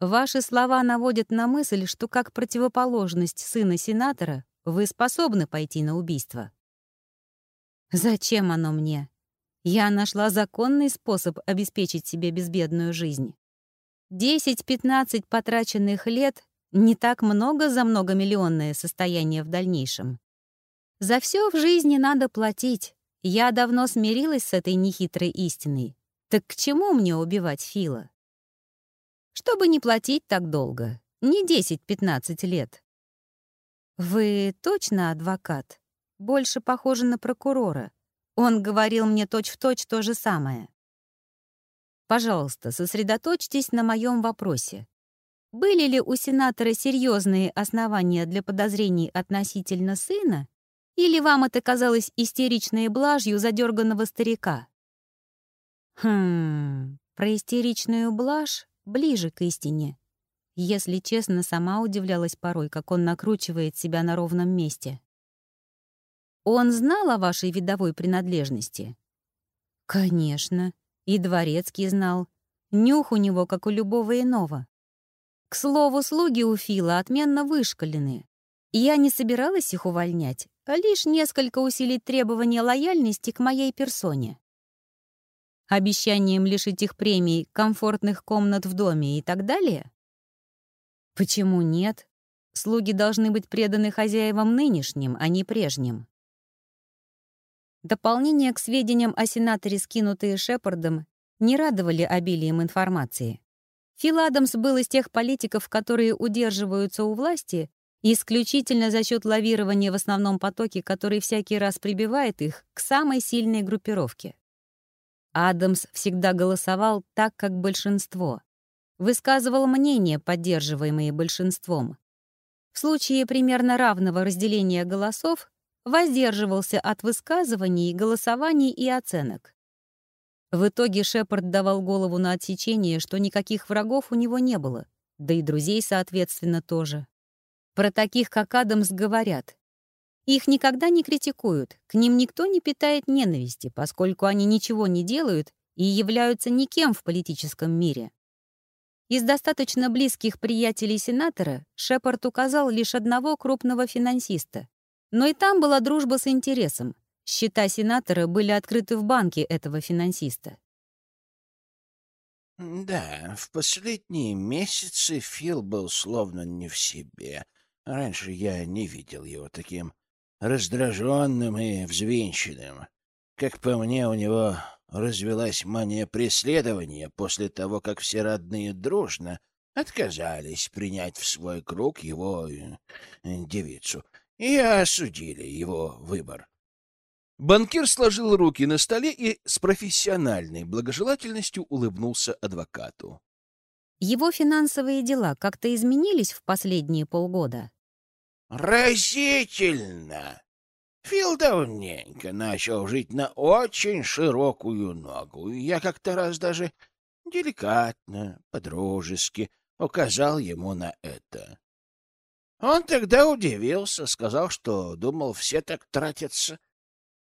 Ваши слова наводят на мысль, что как противоположность сына сенатора вы способны пойти на убийство. Зачем оно мне? Я нашла законный способ обеспечить себе безбедную жизнь. 10-15 потраченных лет — не так много за многомиллионное состояние в дальнейшем. За все в жизни надо платить. Я давно смирилась с этой нехитрой истиной. Так к чему мне убивать Фила? Чтобы не платить так долго, не 10-15 лет. Вы точно адвокат? Больше похоже на прокурора. Он говорил мне точь-в-точь точь то же самое. Пожалуйста, сосредоточьтесь на моем вопросе. Были ли у сенатора серьезные основания для подозрений относительно сына, или вам это казалось истеричной блажью задерганного старика? Хм, про истеричную блажь ближе к истине. Если честно, сама удивлялась порой, как он накручивает себя на ровном месте. Он знал о вашей видовой принадлежности? Конечно. И дворецкий знал. Нюх у него, как у любого иного. К слову, слуги у Фила отменно вышкалены. Я не собиралась их увольнять, а лишь несколько усилить требования лояльности к моей персоне. Обещанием лишить их премий, комфортных комнат в доме и так далее? Почему нет? Слуги должны быть преданы хозяевам нынешним, а не прежним. Дополнения к сведениям о сенаторе, скинутые Шепардом, не радовали обилием информации. Фил Адамс был из тех политиков, которые удерживаются у власти исключительно за счет лавирования в основном потоке, который всякий раз прибивает их к самой сильной группировке. Адамс всегда голосовал так, как большинство. Высказывал мнения, поддерживаемые большинством. В случае примерно равного разделения голосов воздерживался от высказываний, голосований и оценок. В итоге Шепард давал голову на отсечение, что никаких врагов у него не было, да и друзей, соответственно, тоже. Про таких, как Адамс, говорят. Их никогда не критикуют, к ним никто не питает ненависти, поскольку они ничего не делают и являются никем в политическом мире. Из достаточно близких приятелей сенатора Шепард указал лишь одного крупного финансиста, но и там была дружба с интересом. Счета сенатора были открыты в банке этого финансиста. Да, в последние месяцы Фил был словно не в себе. Раньше я не видел его таким раздраженным и взвинченным. Как по мне, у него развелась мания преследования после того, как все родные дружно отказались принять в свой круг его э, девицу и осудили его выбор. Банкир сложил руки на столе и с профессиональной благожелательностью улыбнулся адвокату. Его финансовые дела как-то изменились в последние полгода? Разительно. Фил давненько начал жить на очень широкую ногу. Я как-то раз даже деликатно, по-дружески указал ему на это. Он тогда удивился, сказал, что думал, все так тратятся.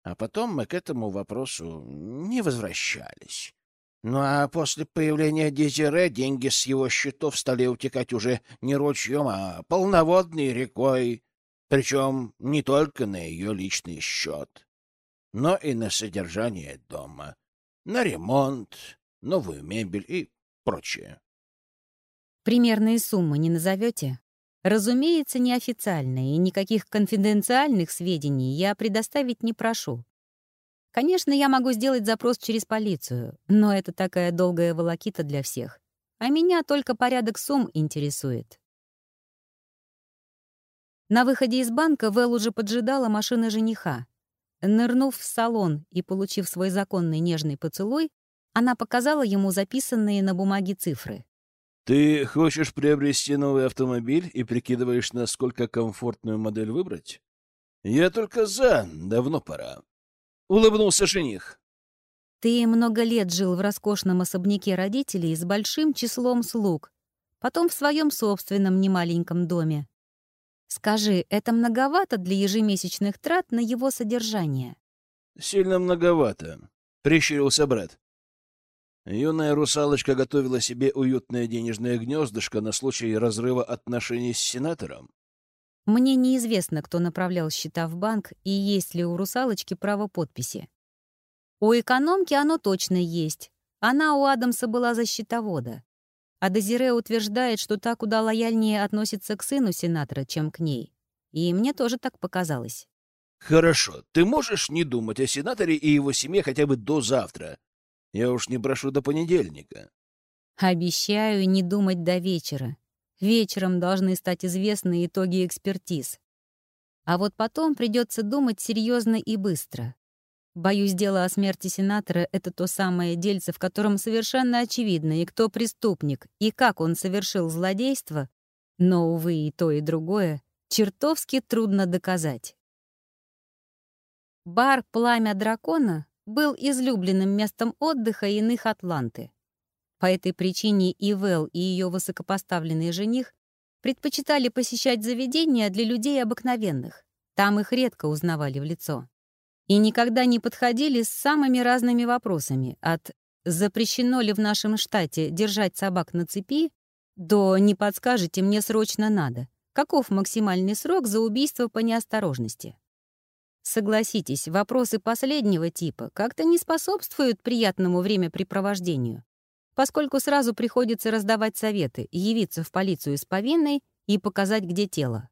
А потом мы к этому вопросу не возвращались. Ну а после появления Дезире деньги с его счетов стали утекать уже не ручьем, а полноводной рекой, причем не только на ее личный счет, но и на содержание дома, на ремонт, новую мебель и прочее. Примерные суммы не назовете? Разумеется, неофициально, и никаких конфиденциальных сведений я предоставить не прошу. Конечно, я могу сделать запрос через полицию, но это такая долгая волокита для всех. А меня только порядок сумм интересует. На выходе из банка Вэл уже поджидала машина жениха. Нырнув в салон и получив свой законный нежный поцелуй, она показала ему записанные на бумаге цифры. «Ты хочешь приобрести новый автомобиль и прикидываешь, насколько комфортную модель выбрать? Я только за, давно пора». Улыбнулся жених. «Ты много лет жил в роскошном особняке родителей с большим числом слуг, потом в своем собственном немаленьком доме. Скажи, это многовато для ежемесячных трат на его содержание? Сильно многовато, прищурился брат. Юная русалочка готовила себе уютное денежное гнездышко на случай разрыва отношений с сенатором. Мне неизвестно, кто направлял счета в банк и есть ли у русалочки право подписи. У экономки оно точно есть. Она у Адамса была за счетовода. А Дезире утверждает, что та куда лояльнее относится к сыну сенатора, чем к ней. И мне тоже так показалось. Хорошо, ты можешь не думать о сенаторе и его семье хотя бы до завтра. Я уж не прошу до понедельника. Обещаю не думать до вечера. Вечером должны стать известны итоги экспертиз. А вот потом придется думать серьезно и быстро. Боюсь, дело о смерти сенатора — это то самое дельце, в котором совершенно очевидно, и кто преступник, и как он совершил злодейство, но, увы, и то, и другое чертовски трудно доказать. Бар «Пламя дракона» был излюбленным местом отдыха иных Атланты. По этой причине и Вэл, и ее высокопоставленный жених предпочитали посещать заведения для людей обыкновенных. Там их редко узнавали в лицо и никогда не подходили с самыми разными вопросами, от «запрещено ли в нашем штате держать собак на цепи» до «не подскажете, мне срочно надо». Каков максимальный срок за убийство по неосторожности? Согласитесь, вопросы последнего типа как-то не способствуют приятному времяпрепровождению, поскольку сразу приходится раздавать советы, явиться в полицию с повинной и показать, где тело.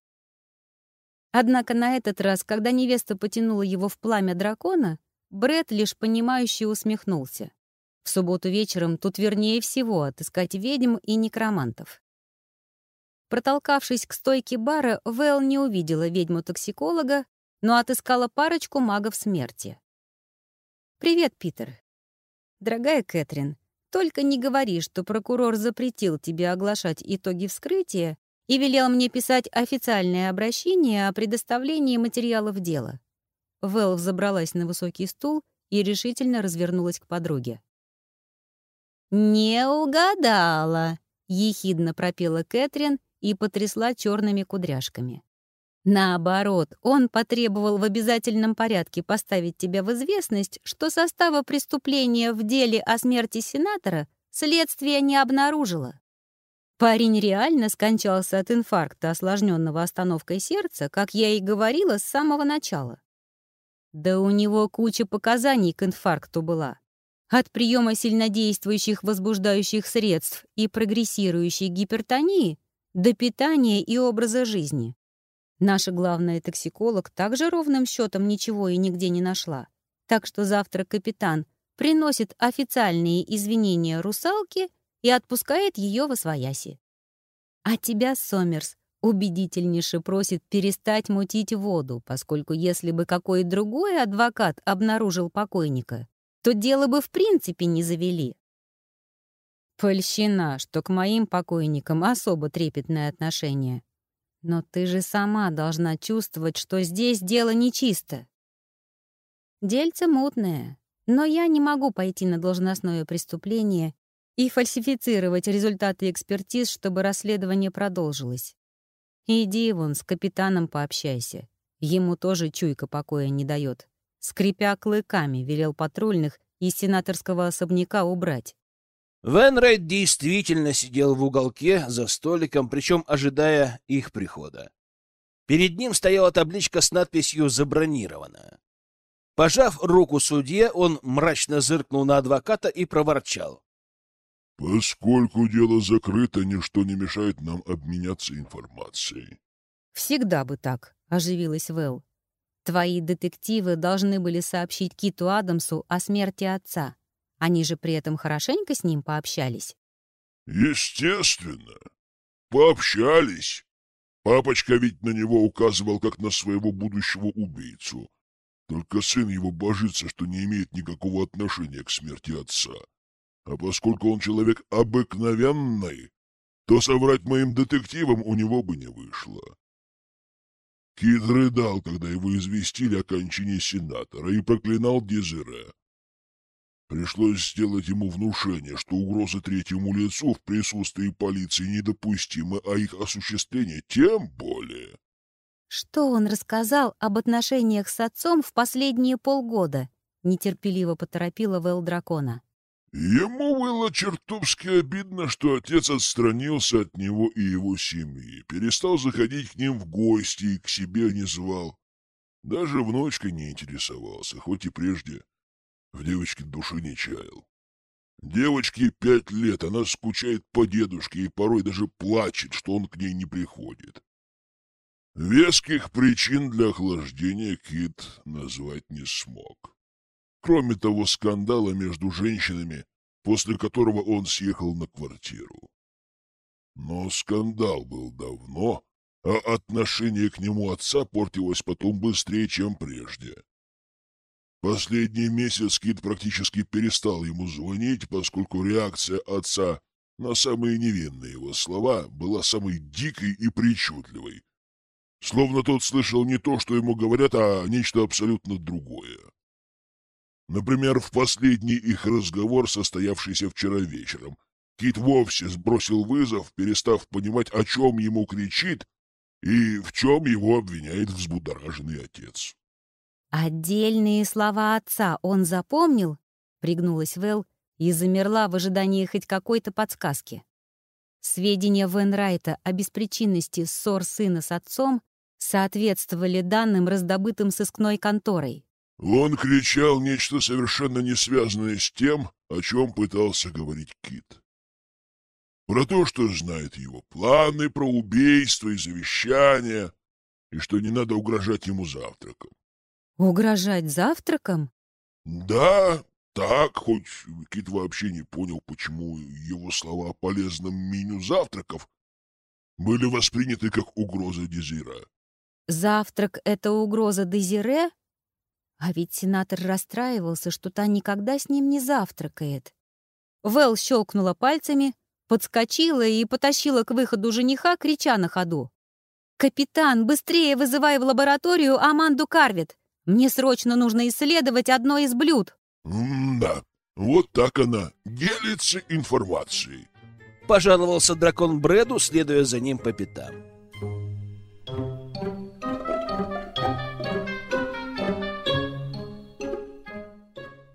Однако на этот раз, когда невеста потянула его в пламя дракона, Бред лишь понимающе усмехнулся. В субботу вечером тут вернее всего отыскать ведьм и некромантов. Протолкавшись к стойке бара, Вэл не увидела ведьму-токсиколога, но отыскала парочку магов смерти. «Привет, Питер. Дорогая Кэтрин, только не говори, что прокурор запретил тебе оглашать итоги вскрытия и велел мне писать официальное обращение о предоставлении материалов дела. Вэл забралась на высокий стул и решительно развернулась к подруге. «Не угадала!» — ехидно пропела Кэтрин и потрясла черными кудряшками. Наоборот, он потребовал в обязательном порядке поставить тебя в известность, что состава преступления в деле о смерти сенатора следствие не обнаружило. Парень реально скончался от инфаркта, осложненного остановкой сердца, как я и говорила с самого начала. Да у него куча показаний к инфаркту была. От приема сильнодействующих возбуждающих средств и прогрессирующей гипертонии до питания и образа жизни. Наша главная токсиколог также ровным счетом ничего и нигде не нашла. Так что завтра капитан приносит официальные извинения русалке — и отпускает ее во свояси. А тебя, Сомерс, убедительнейше просит перестать мутить воду, поскольку если бы какой другой адвокат обнаружил покойника, то дело бы в принципе не завели. Польщина, что к моим покойникам особо трепетное отношение. Но ты же сама должна чувствовать, что здесь дело нечисто. Дельце мутное, но я не могу пойти на должностное преступление и фальсифицировать результаты экспертиз, чтобы расследование продолжилось. Иди вон с капитаном пообщайся. Ему тоже чуйка покоя не дает. Скрипя клыками, велел патрульных из сенаторского особняка убрать. Венрайт действительно сидел в уголке за столиком, причем ожидая их прихода. Перед ним стояла табличка с надписью «Забронировано». Пожав руку судье, он мрачно зыркнул на адвоката и проворчал. Поскольку дело закрыто, ничто не мешает нам обменяться информацией. «Всегда бы так», — оживилась Вэл. «Твои детективы должны были сообщить Киту Адамсу о смерти отца. Они же при этом хорошенько с ним пообщались». Естественно. Пообщались. Папочка ведь на него указывал как на своего будущего убийцу. Только сын его божится, что не имеет никакого отношения к смерти отца. А поскольку он человек обыкновенный, то соврать моим детективам у него бы не вышло. Кит рыдал, когда его известили о кончине сенатора, и проклинал Дезире. Пришлось сделать ему внушение, что угрозы третьему лицу в присутствии полиции недопустимы, а их осуществление тем более. «Что он рассказал об отношениях с отцом в последние полгода?» — нетерпеливо поторопила Вэл Дракона. Ему было чертовски обидно, что отец отстранился от него и его семьи, перестал заходить к ним в гости и к себе не звал. Даже внучкой не интересовался, хоть и прежде в девочке души не чаял. Девочке пять лет, она скучает по дедушке и порой даже плачет, что он к ней не приходит. Веских причин для охлаждения Кит назвать не смог. Кроме того скандала между женщинами, после которого он съехал на квартиру. Но скандал был давно, а отношение к нему отца портилось потом быстрее, чем прежде. Последний месяц Кит практически перестал ему звонить, поскольку реакция отца на самые невинные его слова была самой дикой и причудливой. Словно тот слышал не то, что ему говорят, а нечто абсолютно другое. Например, в последний их разговор, состоявшийся вчера вечером, Кит вовсе сбросил вызов, перестав понимать, о чем ему кричит и в чем его обвиняет взбудораженный отец. «Отдельные слова отца он запомнил?» — пригнулась Вэл и замерла в ожидании хоть какой-то подсказки. Сведения Венрайта о беспричинности ссор сына с отцом соответствовали данным, раздобытым сыскной конторой. Он кричал нечто совершенно не связанное с тем, о чем пытался говорить Кит. Про то, что знает его планы, про убийство и завещание, и что не надо угрожать ему завтраком. Угрожать завтраком? Да, так, хоть Кит вообще не понял, почему его слова о полезном меню завтраков были восприняты как угроза Дезира. Завтрак — это угроза Дезире? А ведь сенатор расстраивался, что та никогда с ним не завтракает. Вэл щелкнула пальцами, подскочила и потащила к выходу жениха, крича на ходу. «Капитан, быстрее вызывай в лабораторию Аманду Карвит! Мне срочно нужно исследовать одно из блюд. «Да, вот так она делится информацией», — пожаловался дракон Брэду, следуя за ним по пятам.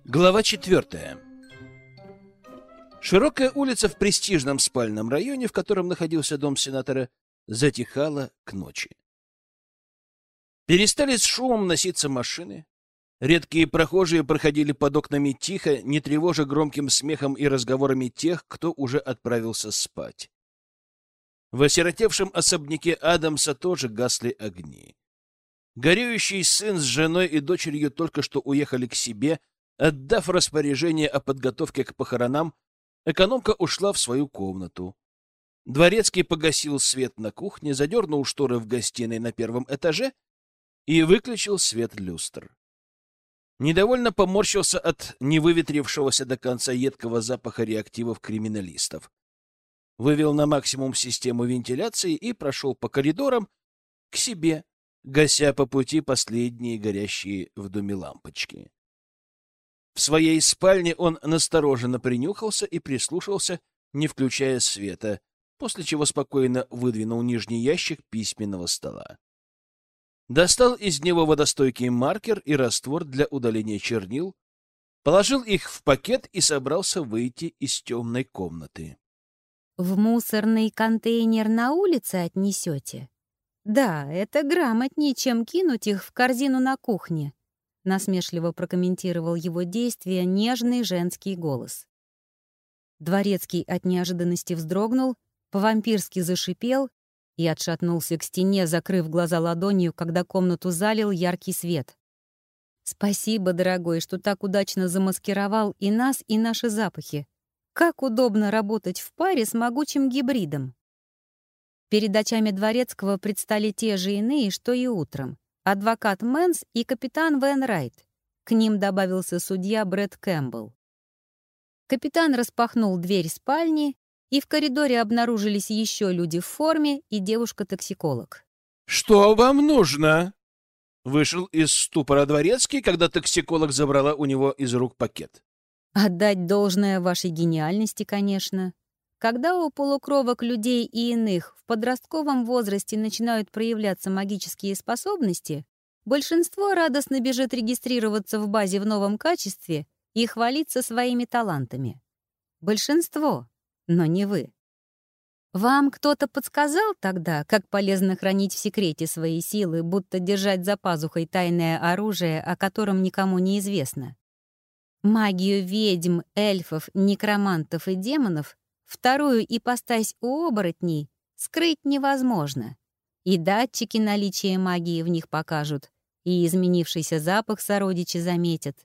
Глава четвертая. Широкая улица в престижном спальном районе, в котором находился дом сенатора, затихала к ночи. Перестали с шумом носиться машины. Редкие прохожие проходили под окнами тихо, не тревожа громким смехом и разговорами тех, кто уже отправился спать. В осиротевшем особняке Адамса тоже гасли огни. Горюющий сын с женой и дочерью только что уехали к себе, отдав распоряжение о подготовке к похоронам, экономка ушла в свою комнату. Дворецкий погасил свет на кухне, задернул шторы в гостиной на первом этаже — и выключил свет люстр. Недовольно поморщился от невыветрившегося до конца едкого запаха реактивов криминалистов. Вывел на максимум систему вентиляции и прошел по коридорам к себе, гася по пути последние горящие в доме лампочки. В своей спальне он настороженно принюхался и прислушался, не включая света, после чего спокойно выдвинул нижний ящик письменного стола. Достал из него водостойкий маркер и раствор для удаления чернил, положил их в пакет и собрался выйти из темной комнаты. «В мусорный контейнер на улице отнесете?» «Да, это грамотнее, чем кинуть их в корзину на кухне», насмешливо прокомментировал его действия нежный женский голос. Дворецкий от неожиданности вздрогнул, по-вампирски зашипел и отшатнулся к стене, закрыв глаза ладонью, когда комнату залил яркий свет. «Спасибо, дорогой, что так удачно замаскировал и нас, и наши запахи. Как удобно работать в паре с могучим гибридом!» Перед очами Дворецкого предстали те же иные, что и утром. Адвокат Мэнс и капитан Вен Райт. К ним добавился судья Брэд Кэмпбелл. Капитан распахнул дверь спальни, и в коридоре обнаружились еще люди в форме и девушка-токсиколог. «Что вам нужно?» Вышел из ступора дворецкий, когда токсиколог забрала у него из рук пакет. «Отдать должное вашей гениальности, конечно. Когда у полукровок людей и иных в подростковом возрасте начинают проявляться магические способности, большинство радостно бежит регистрироваться в базе в новом качестве и хвалиться своими талантами. Большинство, но не вы. Вам кто-то подсказал тогда, как полезно хранить в секрете свои силы, будто держать за пазухой тайное оружие, о котором никому не известно? Магию ведьм, эльфов, некромантов и демонов, вторую ипостась у оборотней, скрыть невозможно. И датчики наличия магии в них покажут, и изменившийся запах сородичи заметят.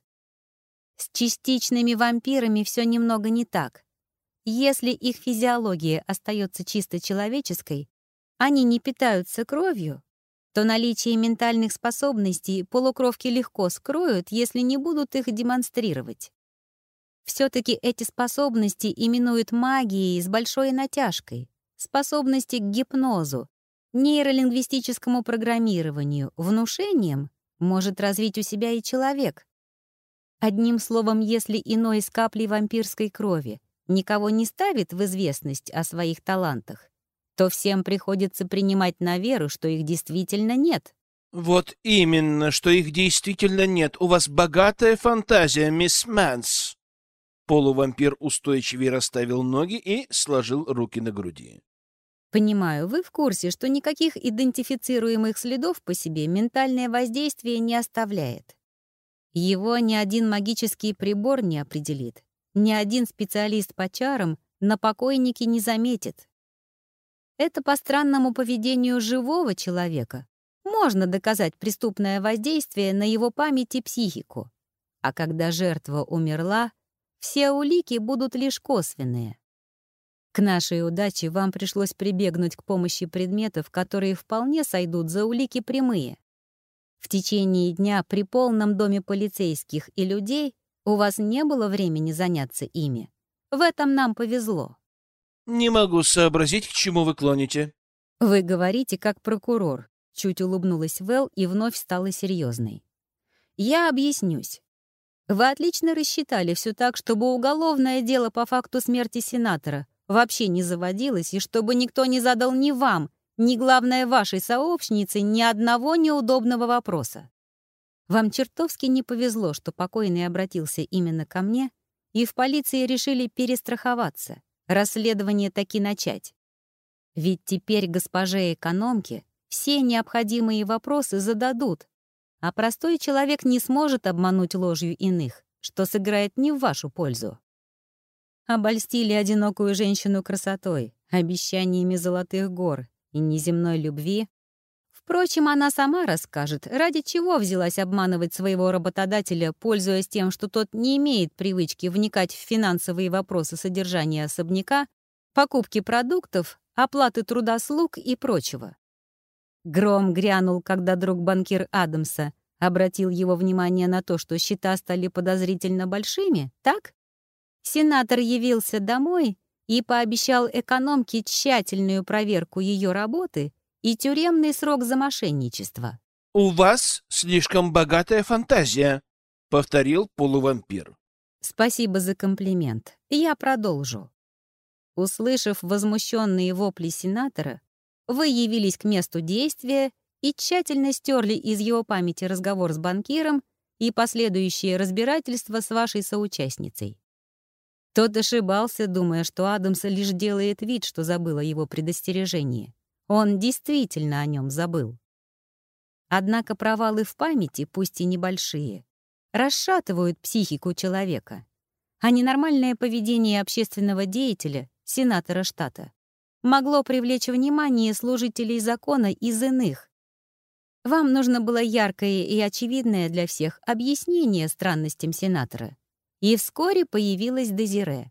С частичными вампирами все немного не так. Если их физиология остается чисто человеческой, они не питаются кровью, то наличие ментальных способностей полукровки легко скроют, если не будут их демонстрировать. Все-таки эти способности именуют магией с большой натяжкой, способности к гипнозу, нейролингвистическому программированию, внушению может развить у себя и человек. Одним словом, если иной с каплей вампирской крови никого не ставит в известность о своих талантах, то всем приходится принимать на веру, что их действительно нет. «Вот именно, что их действительно нет. У вас богатая фантазия, мисс Мэнс». Полувампир устойчивее расставил ноги и сложил руки на груди. Понимаю, вы в курсе, что никаких идентифицируемых следов по себе ментальное воздействие не оставляет. Его ни один магический прибор не определит, ни один специалист по чарам на покойнике не заметит. Это по странному поведению живого человека можно доказать преступное воздействие на его память и психику. А когда жертва умерла, все улики будут лишь косвенные. К нашей удаче вам пришлось прибегнуть к помощи предметов, которые вполне сойдут за улики прямые. В течение дня при полном доме полицейских и людей у вас не было времени заняться ими. В этом нам повезло. Не могу сообразить, к чему вы клоните. Вы говорите как прокурор. Чуть улыбнулась Вэл и вновь стала серьезной. Я объяснюсь. Вы отлично рассчитали все так, чтобы уголовное дело по факту смерти сенатора вообще не заводилось, и чтобы никто не задал ни вам, ни, главное, вашей сообщнице ни одного неудобного вопроса. Вам чертовски не повезло, что покойный обратился именно ко мне, и в полиции решили перестраховаться, расследование таки начать. Ведь теперь госпоже экономке все необходимые вопросы зададут, а простой человек не сможет обмануть ложью иных, что сыграет не в вашу пользу. Обольстили одинокую женщину красотой, обещаниями золотых гор и неземной любви, Впрочем, она сама расскажет, ради чего взялась обманывать своего работодателя, пользуясь тем, что тот не имеет привычки вникать в финансовые вопросы содержания особняка, покупки продуктов, оплаты труда слуг и прочего. Гром грянул, когда друг банкир Адамса обратил его внимание на то, что счета стали подозрительно большими, так? Сенатор явился домой и пообещал экономке тщательную проверку ее работы и тюремный срок за мошенничество. «У вас слишком богатая фантазия», — повторил полувампир. «Спасибо за комплимент. Я продолжу». Услышав возмущенные вопли сенатора, вы явились к месту действия и тщательно стерли из его памяти разговор с банкиром и последующее разбирательство с вашей соучастницей. Тот ошибался, думая, что Адамс лишь делает вид, что забыл о его предостережении. Он действительно о нем забыл. Однако провалы в памяти, пусть и небольшие, расшатывают психику человека. а ненормальное поведение общественного деятеля, сенатора штата, могло привлечь внимание служителей закона из иных. Вам нужно было яркое и очевидное для всех объяснение странностям сенатора. И вскоре появилась Дезире.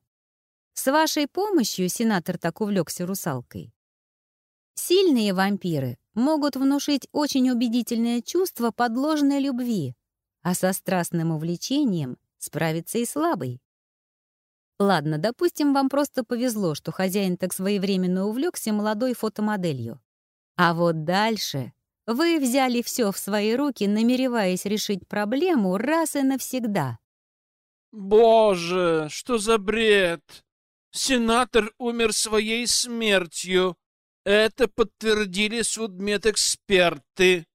С вашей помощью сенатор так увлекся русалкой. Сильные вампиры могут внушить очень убедительное чувство подложной любви, а со страстным увлечением справится и слабый. Ладно, допустим, вам просто повезло, что хозяин так своевременно увлекся молодой фотомоделью. А вот дальше вы взяли все в свои руки, намереваясь решить проблему раз и навсегда. «Боже, что за бред! Сенатор умер своей смертью. Это подтвердили судмедэксперты».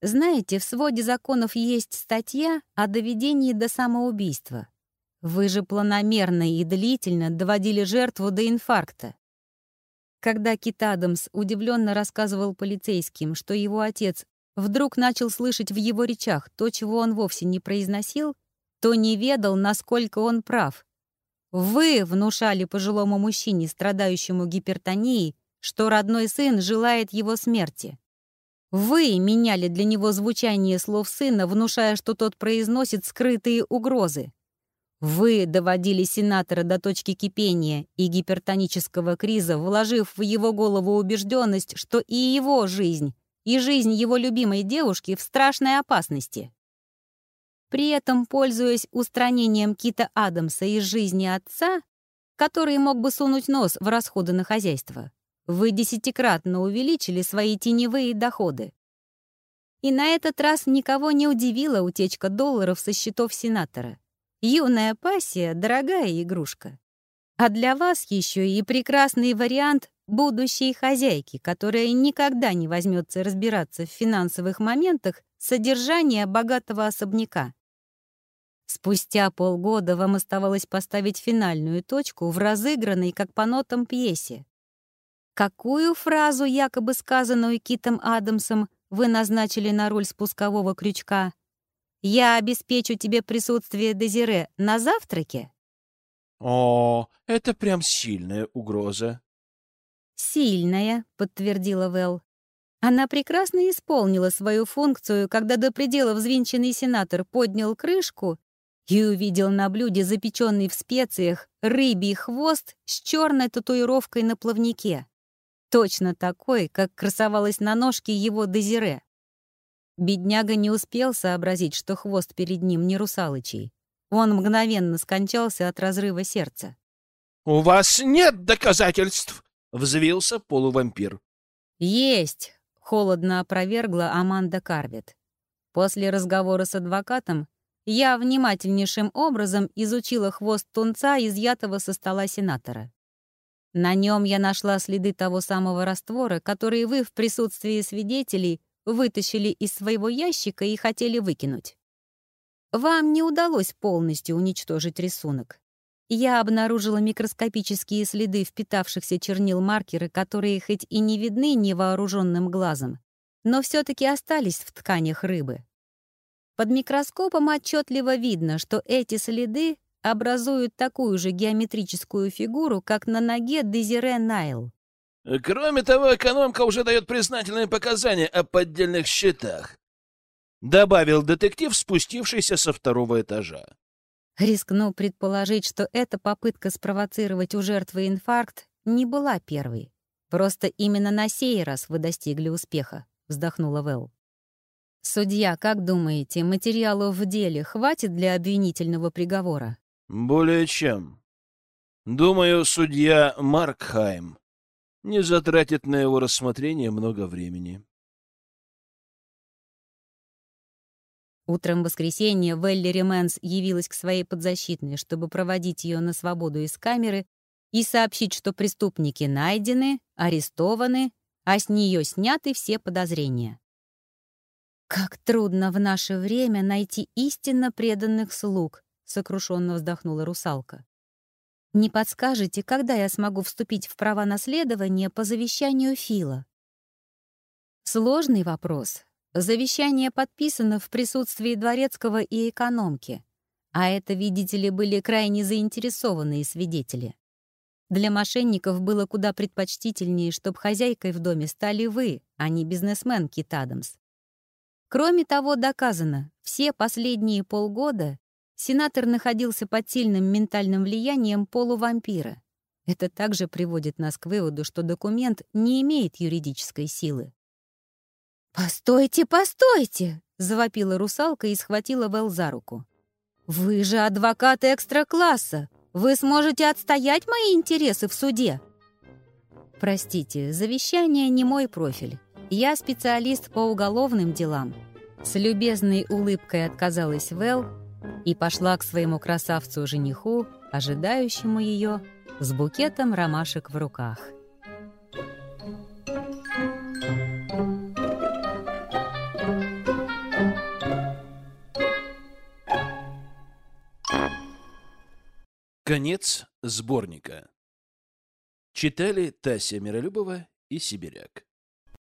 Знаете, в своде законов есть статья о доведении до самоубийства. Вы же планомерно и длительно доводили жертву до инфаркта. Когда Кит Адамс удивленно рассказывал полицейским, что его отец вдруг начал слышать в его речах то, чего он вовсе не произносил, то не ведал, насколько он прав. Вы внушали пожилому мужчине, страдающему гипертонией, что родной сын желает его смерти. Вы меняли для него звучание слов сына, внушая, что тот произносит скрытые угрозы. Вы доводили сенатора до точки кипения и гипертонического криза, вложив в его голову убежденность, что и его жизнь, и жизнь его любимой девушки в страшной опасности. При этом, пользуясь устранением Кита Адамса из жизни отца, который мог бы сунуть нос в расходы на хозяйство, вы десятикратно увеличили свои теневые доходы. И на этот раз никого не удивила утечка долларов со счетов сенатора. Юная пассия — дорогая игрушка. А для вас еще и прекрасный вариант будущей хозяйки, которая никогда не возьмется разбираться в финансовых моментах содержания богатого особняка. Спустя полгода вам оставалось поставить финальную точку в разыгранной, как по нотам, пьесе. Какую фразу, якобы сказанную Китом Адамсом, вы назначили на роль спускового крючка? Я обеспечу тебе присутствие Дезире на завтраке? О, это прям сильная угроза. Сильная, подтвердила Вэл. Она прекрасно исполнила свою функцию, когда до предела взвинченный сенатор поднял крышку и увидел на блюде запеченный в специях рыбий хвост с черной татуировкой на плавнике. Точно такой, как красовалась на ножке его Дезире. Бедняга не успел сообразить, что хвост перед ним не русалочий. Он мгновенно скончался от разрыва сердца. «У вас нет доказательств!» — взвился полувампир. «Есть!» — холодно опровергла Аманда Карвет. После разговора с адвокатом я внимательнейшим образом изучила хвост тунца, изъятого со стола сенатора. На нем я нашла следы того самого раствора, который вы в присутствии свидетелей вытащили из своего ящика и хотели выкинуть. Вам не удалось полностью уничтожить рисунок. Я обнаружила микроскопические следы впитавшихся чернил маркеры, которые хоть и не видны невооруженным глазом, но все-таки остались в тканях рыбы. Под микроскопом отчетливо видно, что эти следы образуют такую же геометрическую фигуру, как на ноге Дезире Найл. Кроме того, экономка уже дает признательные показания о поддельных счетах. Добавил детектив, спустившийся со второго этажа. Рискну предположить, что эта попытка спровоцировать у жертвы инфаркт не была первой. Просто именно на сей раз вы достигли успеха, вздохнула Вэл. Судья, как думаете, материалов в деле хватит для обвинительного приговора? Более чем. Думаю, судья Маркхайм не затратит на его рассмотрение много времени. Утром воскресенья Валери Мэнс явилась к своей подзащитной, чтобы проводить ее на свободу из камеры и сообщить, что преступники найдены, арестованы, а с нее сняты все подозрения. «Как трудно в наше время найти истинно преданных слуг», — сокрушенно вздохнула русалка. Не подскажете, когда я смогу вступить в права наследования по завещанию Фила? Сложный вопрос. Завещание подписано в присутствии дворецкого и экономки. А это, видите ли, были крайне заинтересованные свидетели. Для мошенников было куда предпочтительнее, чтобы хозяйкой в доме стали вы, а не бизнесмен Кит Адамс. Кроме того, доказано, все последние полгода сенатор находился под сильным ментальным влиянием полувампира. Это также приводит нас к выводу, что документ не имеет юридической силы. «Постойте, постойте!» — завопила русалка и схватила Вэл за руку. «Вы же адвокат экстра-класса! Вы сможете отстоять мои интересы в суде!» «Простите, завещание не мой профиль. Я специалист по уголовным делам». С любезной улыбкой отказалась Вэл и пошла к своему красавцу-жениху, ожидающему ее, с букетом ромашек в руках. Конец сборника. Читали Тася Миролюбова и Сибиряк.